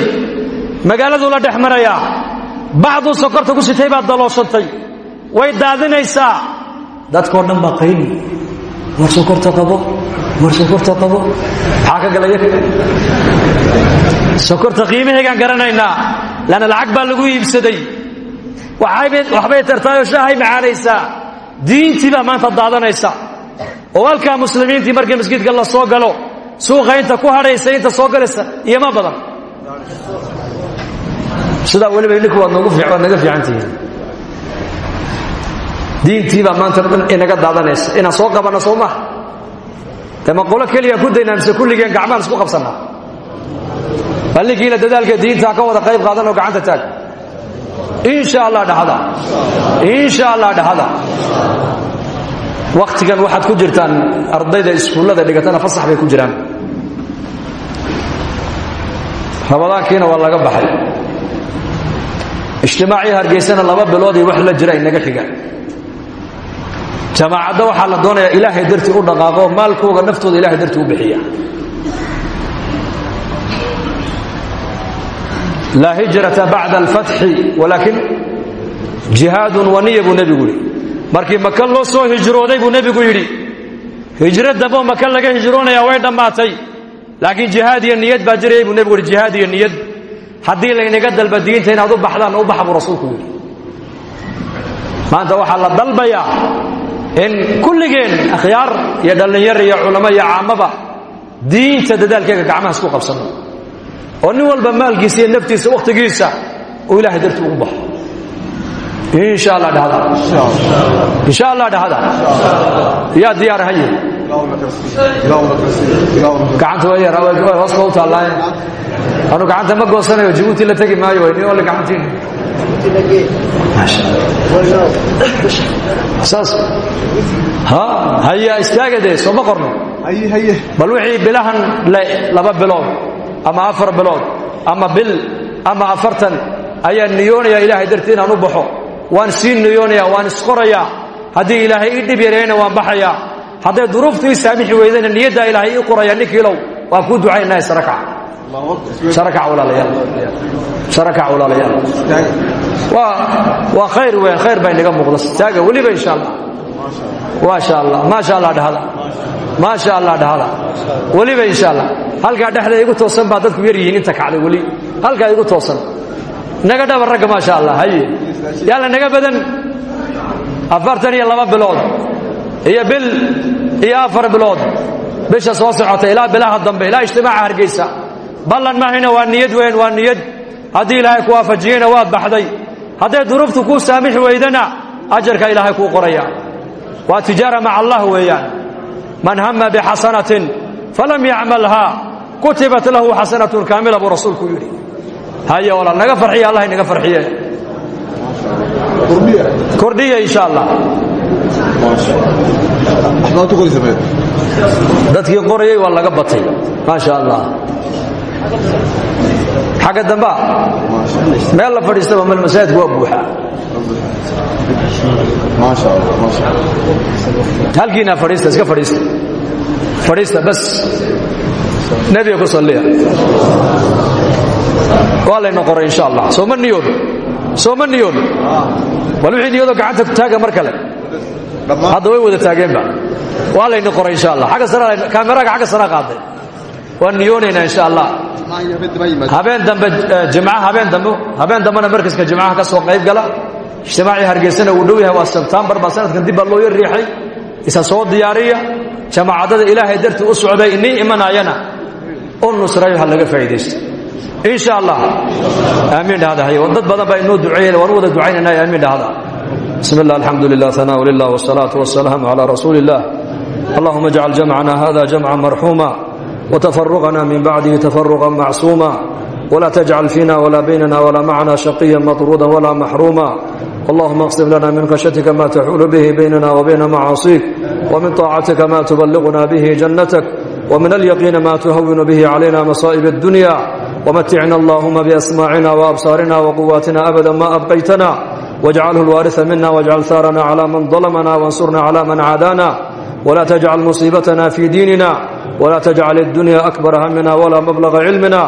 Magaaladuu la dhex marayaa bacduu sokorta ku sitay baad dalooshantay way daadinaysaa. Dadkoo dhan baa war sokorta qabo? War sokorta qabo? Maxaa ka galaya sokorta qiimahaygaan garanaynaa. Lacag baa lagu iibsaday. Waxbay tartaayoo shaahay macaanaysaa. Diintii baa maanta daadanaysa. Oo halkaa muslimiintii markii masjidka la soo galo suuqa inta ku hadhaysa inta soo galaysa iyo ma badan. Sidaa weliba idhinku waad naga fiican tihiin diintii baa maanta dhan inaga daadanaysa. Inaan soo qabanno soo maha dee ma qolo keliya ku daynaa mise kulligeen gacmaan isku qabsannaa ballinkiina dadaalka diinta ka wada qayb qaadan oo gacanta taag. Insha allah dhahada insha allah dhahada wakhtigan waxaad ku jirtaan ardayda iskuullada dhigatana fasax bay ku jiraan. Ramadaankiina waa laga baxay. Ijtimaacii hargeysana laba bilood iyo wax la jira inaga xiga jamaacadda waxaa la doonayaa ilaahay dartii u dhaqaaqo maalkooga naftooda ilahay dartii u bixiya. Laa hijrata bacda alfatxi walaakin jihaadun waniya buu nebigu yidhi. Markii maka loo soo hijrooday buu nebigu yidhi hijro damboo maka laga hijroonayaa way dhammaatay. Laakiin jihaad iyo niyad baa jirayay buu nebigu yidhi iyo niyad. Haddii laynaga dalba diinta inaad u baxdaan u baxa rasuulku maanta waxaa la dalbayaa in kulligeen akhyaar iyo dhallinyar iyo culamo iyo caamaba diinta dadaalkeega gacmaha isku qabsanno oo nin walba maalkiisa iyo naftiisa wakhtigiisa uu ilahay darti ugu baxo. Insha allah dhahda. Insha allah dhahda. Yaa diyaar haye gacanta way yar hoos ba u taallaaye anu gacanta ma goosanayo jabuuti la tegi maayo nin ole gacantiina haya istaagadee sooma qorno. Bal wixii bilahan le laba bilood ama afar bilood ama bil ama afartan ayaan niyoonaya ilaahay dartii inaan u baxo. Waan sii niyoonaya waan isqorayaa haddii ilaahay ii dhib yareeyna waan baxayaa. Hadday duruuftu ii saamixi weydana niyaddaa ilaahay ii qoraya ninkiilow waan kuu ducaynaa sarakac waa khayr weyn khayr baa inaga muuqda taaga weliba insha allah maasha allah maasha allah dhahada maasha allah dhahada weliba insha allah halkaa dhexda igu toosan baa dadku yar yihiin inta kacday weli. Halkaa igu toosan. Naga dhaba ragga maasha allah haye yaalla naga badan afartan iyo laba bilood iyo bil iyo afar bilood bisha soo socota ilaa bilaha dambe ilaa ijtimaaca hargeysa ballan mahayna waa niyad weyn waa niyad. Haddii ilaahay ku waafajiyeyna waad baxday. Hadday duruuftu kuu saamixi weydana ajarka ilaahay kuu qoraya. Waa tijaara maca allah weeyaan. Man hama bixasanatin falam yacmalha kutibat lahu xasanatun kaamila buu rasuulku yidhi. Haya walaal naga farxiya allah inaga farxiye. Kordhiya insha allah dadkii qorayay waa laga batay maasha allah xagga damba meel la fadhiistaba mal masaajidku waa buuxa. Halkiina fadhiista iska fadhiista. Fadhiista bas. Nebiga ku salliya. Waa layna qoray insha allah. Sooma niyoodo. Sooma niyoodo. Bal wixii niyoodo gacanta taaga mar kale. Hadda way wada taageenba. Waa layna qoray insha allah. Agga sare kaameraga xagga sare qaaday waan niyoonaynaa insha allah habeen dambe jimca habeen dambe habeen dambena markaska jimcaha ka soo qayb gala ijtimaacii hargeysana uu dhow yahay waa sebtembar baa sanadkan dib baa loo yar riixay isa soo diyaariya jamaacadada ilaahay dartii u socday inii imanaayana u nusrayo ha laga faa'iidaysto insha allah aamiin dhahda hay dad badan baa inoo duceeyeen waan u wada ducaynanaa aamiin dhahda بسم الله الحمد لله ثناء لله والصلاة والسلام على رسول الله اللهم اجعل جمعنا هذا جمعا مرحوما وتفرقنا من بعده تفرقا معصوما ولا تجعل فينا ولا بيننا ولا معنا شقيا مطرودا ولا محروما اللهم اقسم لنا من خشيتك ما تحول به بيننا وبين معاصيك ومن طاعتك ما تبلغنا به جنتك ومن اليقين ما تهون به علينا مصائب الدنيا ومتعنا اللهم بأسماعنا وأبصارنا وقواتنا أبدا ما أبقيتنا واجعله الوارث منا واجعل ثارنا على من ظلمنا وانصرنا على من عادانا ولا تجعل مصيبتنا في ديننا ولا تجعل الدنيا أكبر همنا ولا مبلغ علمنا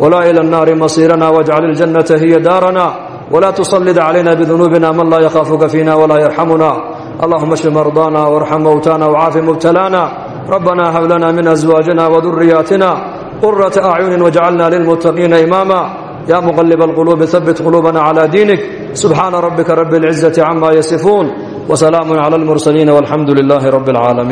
ولا إلى النار مصيرنا واجعل الجنة هي دارنا ولا تسلط علينا بذنوبنا من لا يخافك فينا ولا يرحمنا اللهم اشف مرضانا وارحم موتانا وعاف مبتلانا ربنا هب لنا من أزواجنا وذرياتنا قرة أعين واجعلنا للمتقين إماما يا مقلب القلوب ثبت قلوبنا على دينك سبحان ربك رب العزة عما يصفون وسلام على المرسلين والحمد لله رب العالمين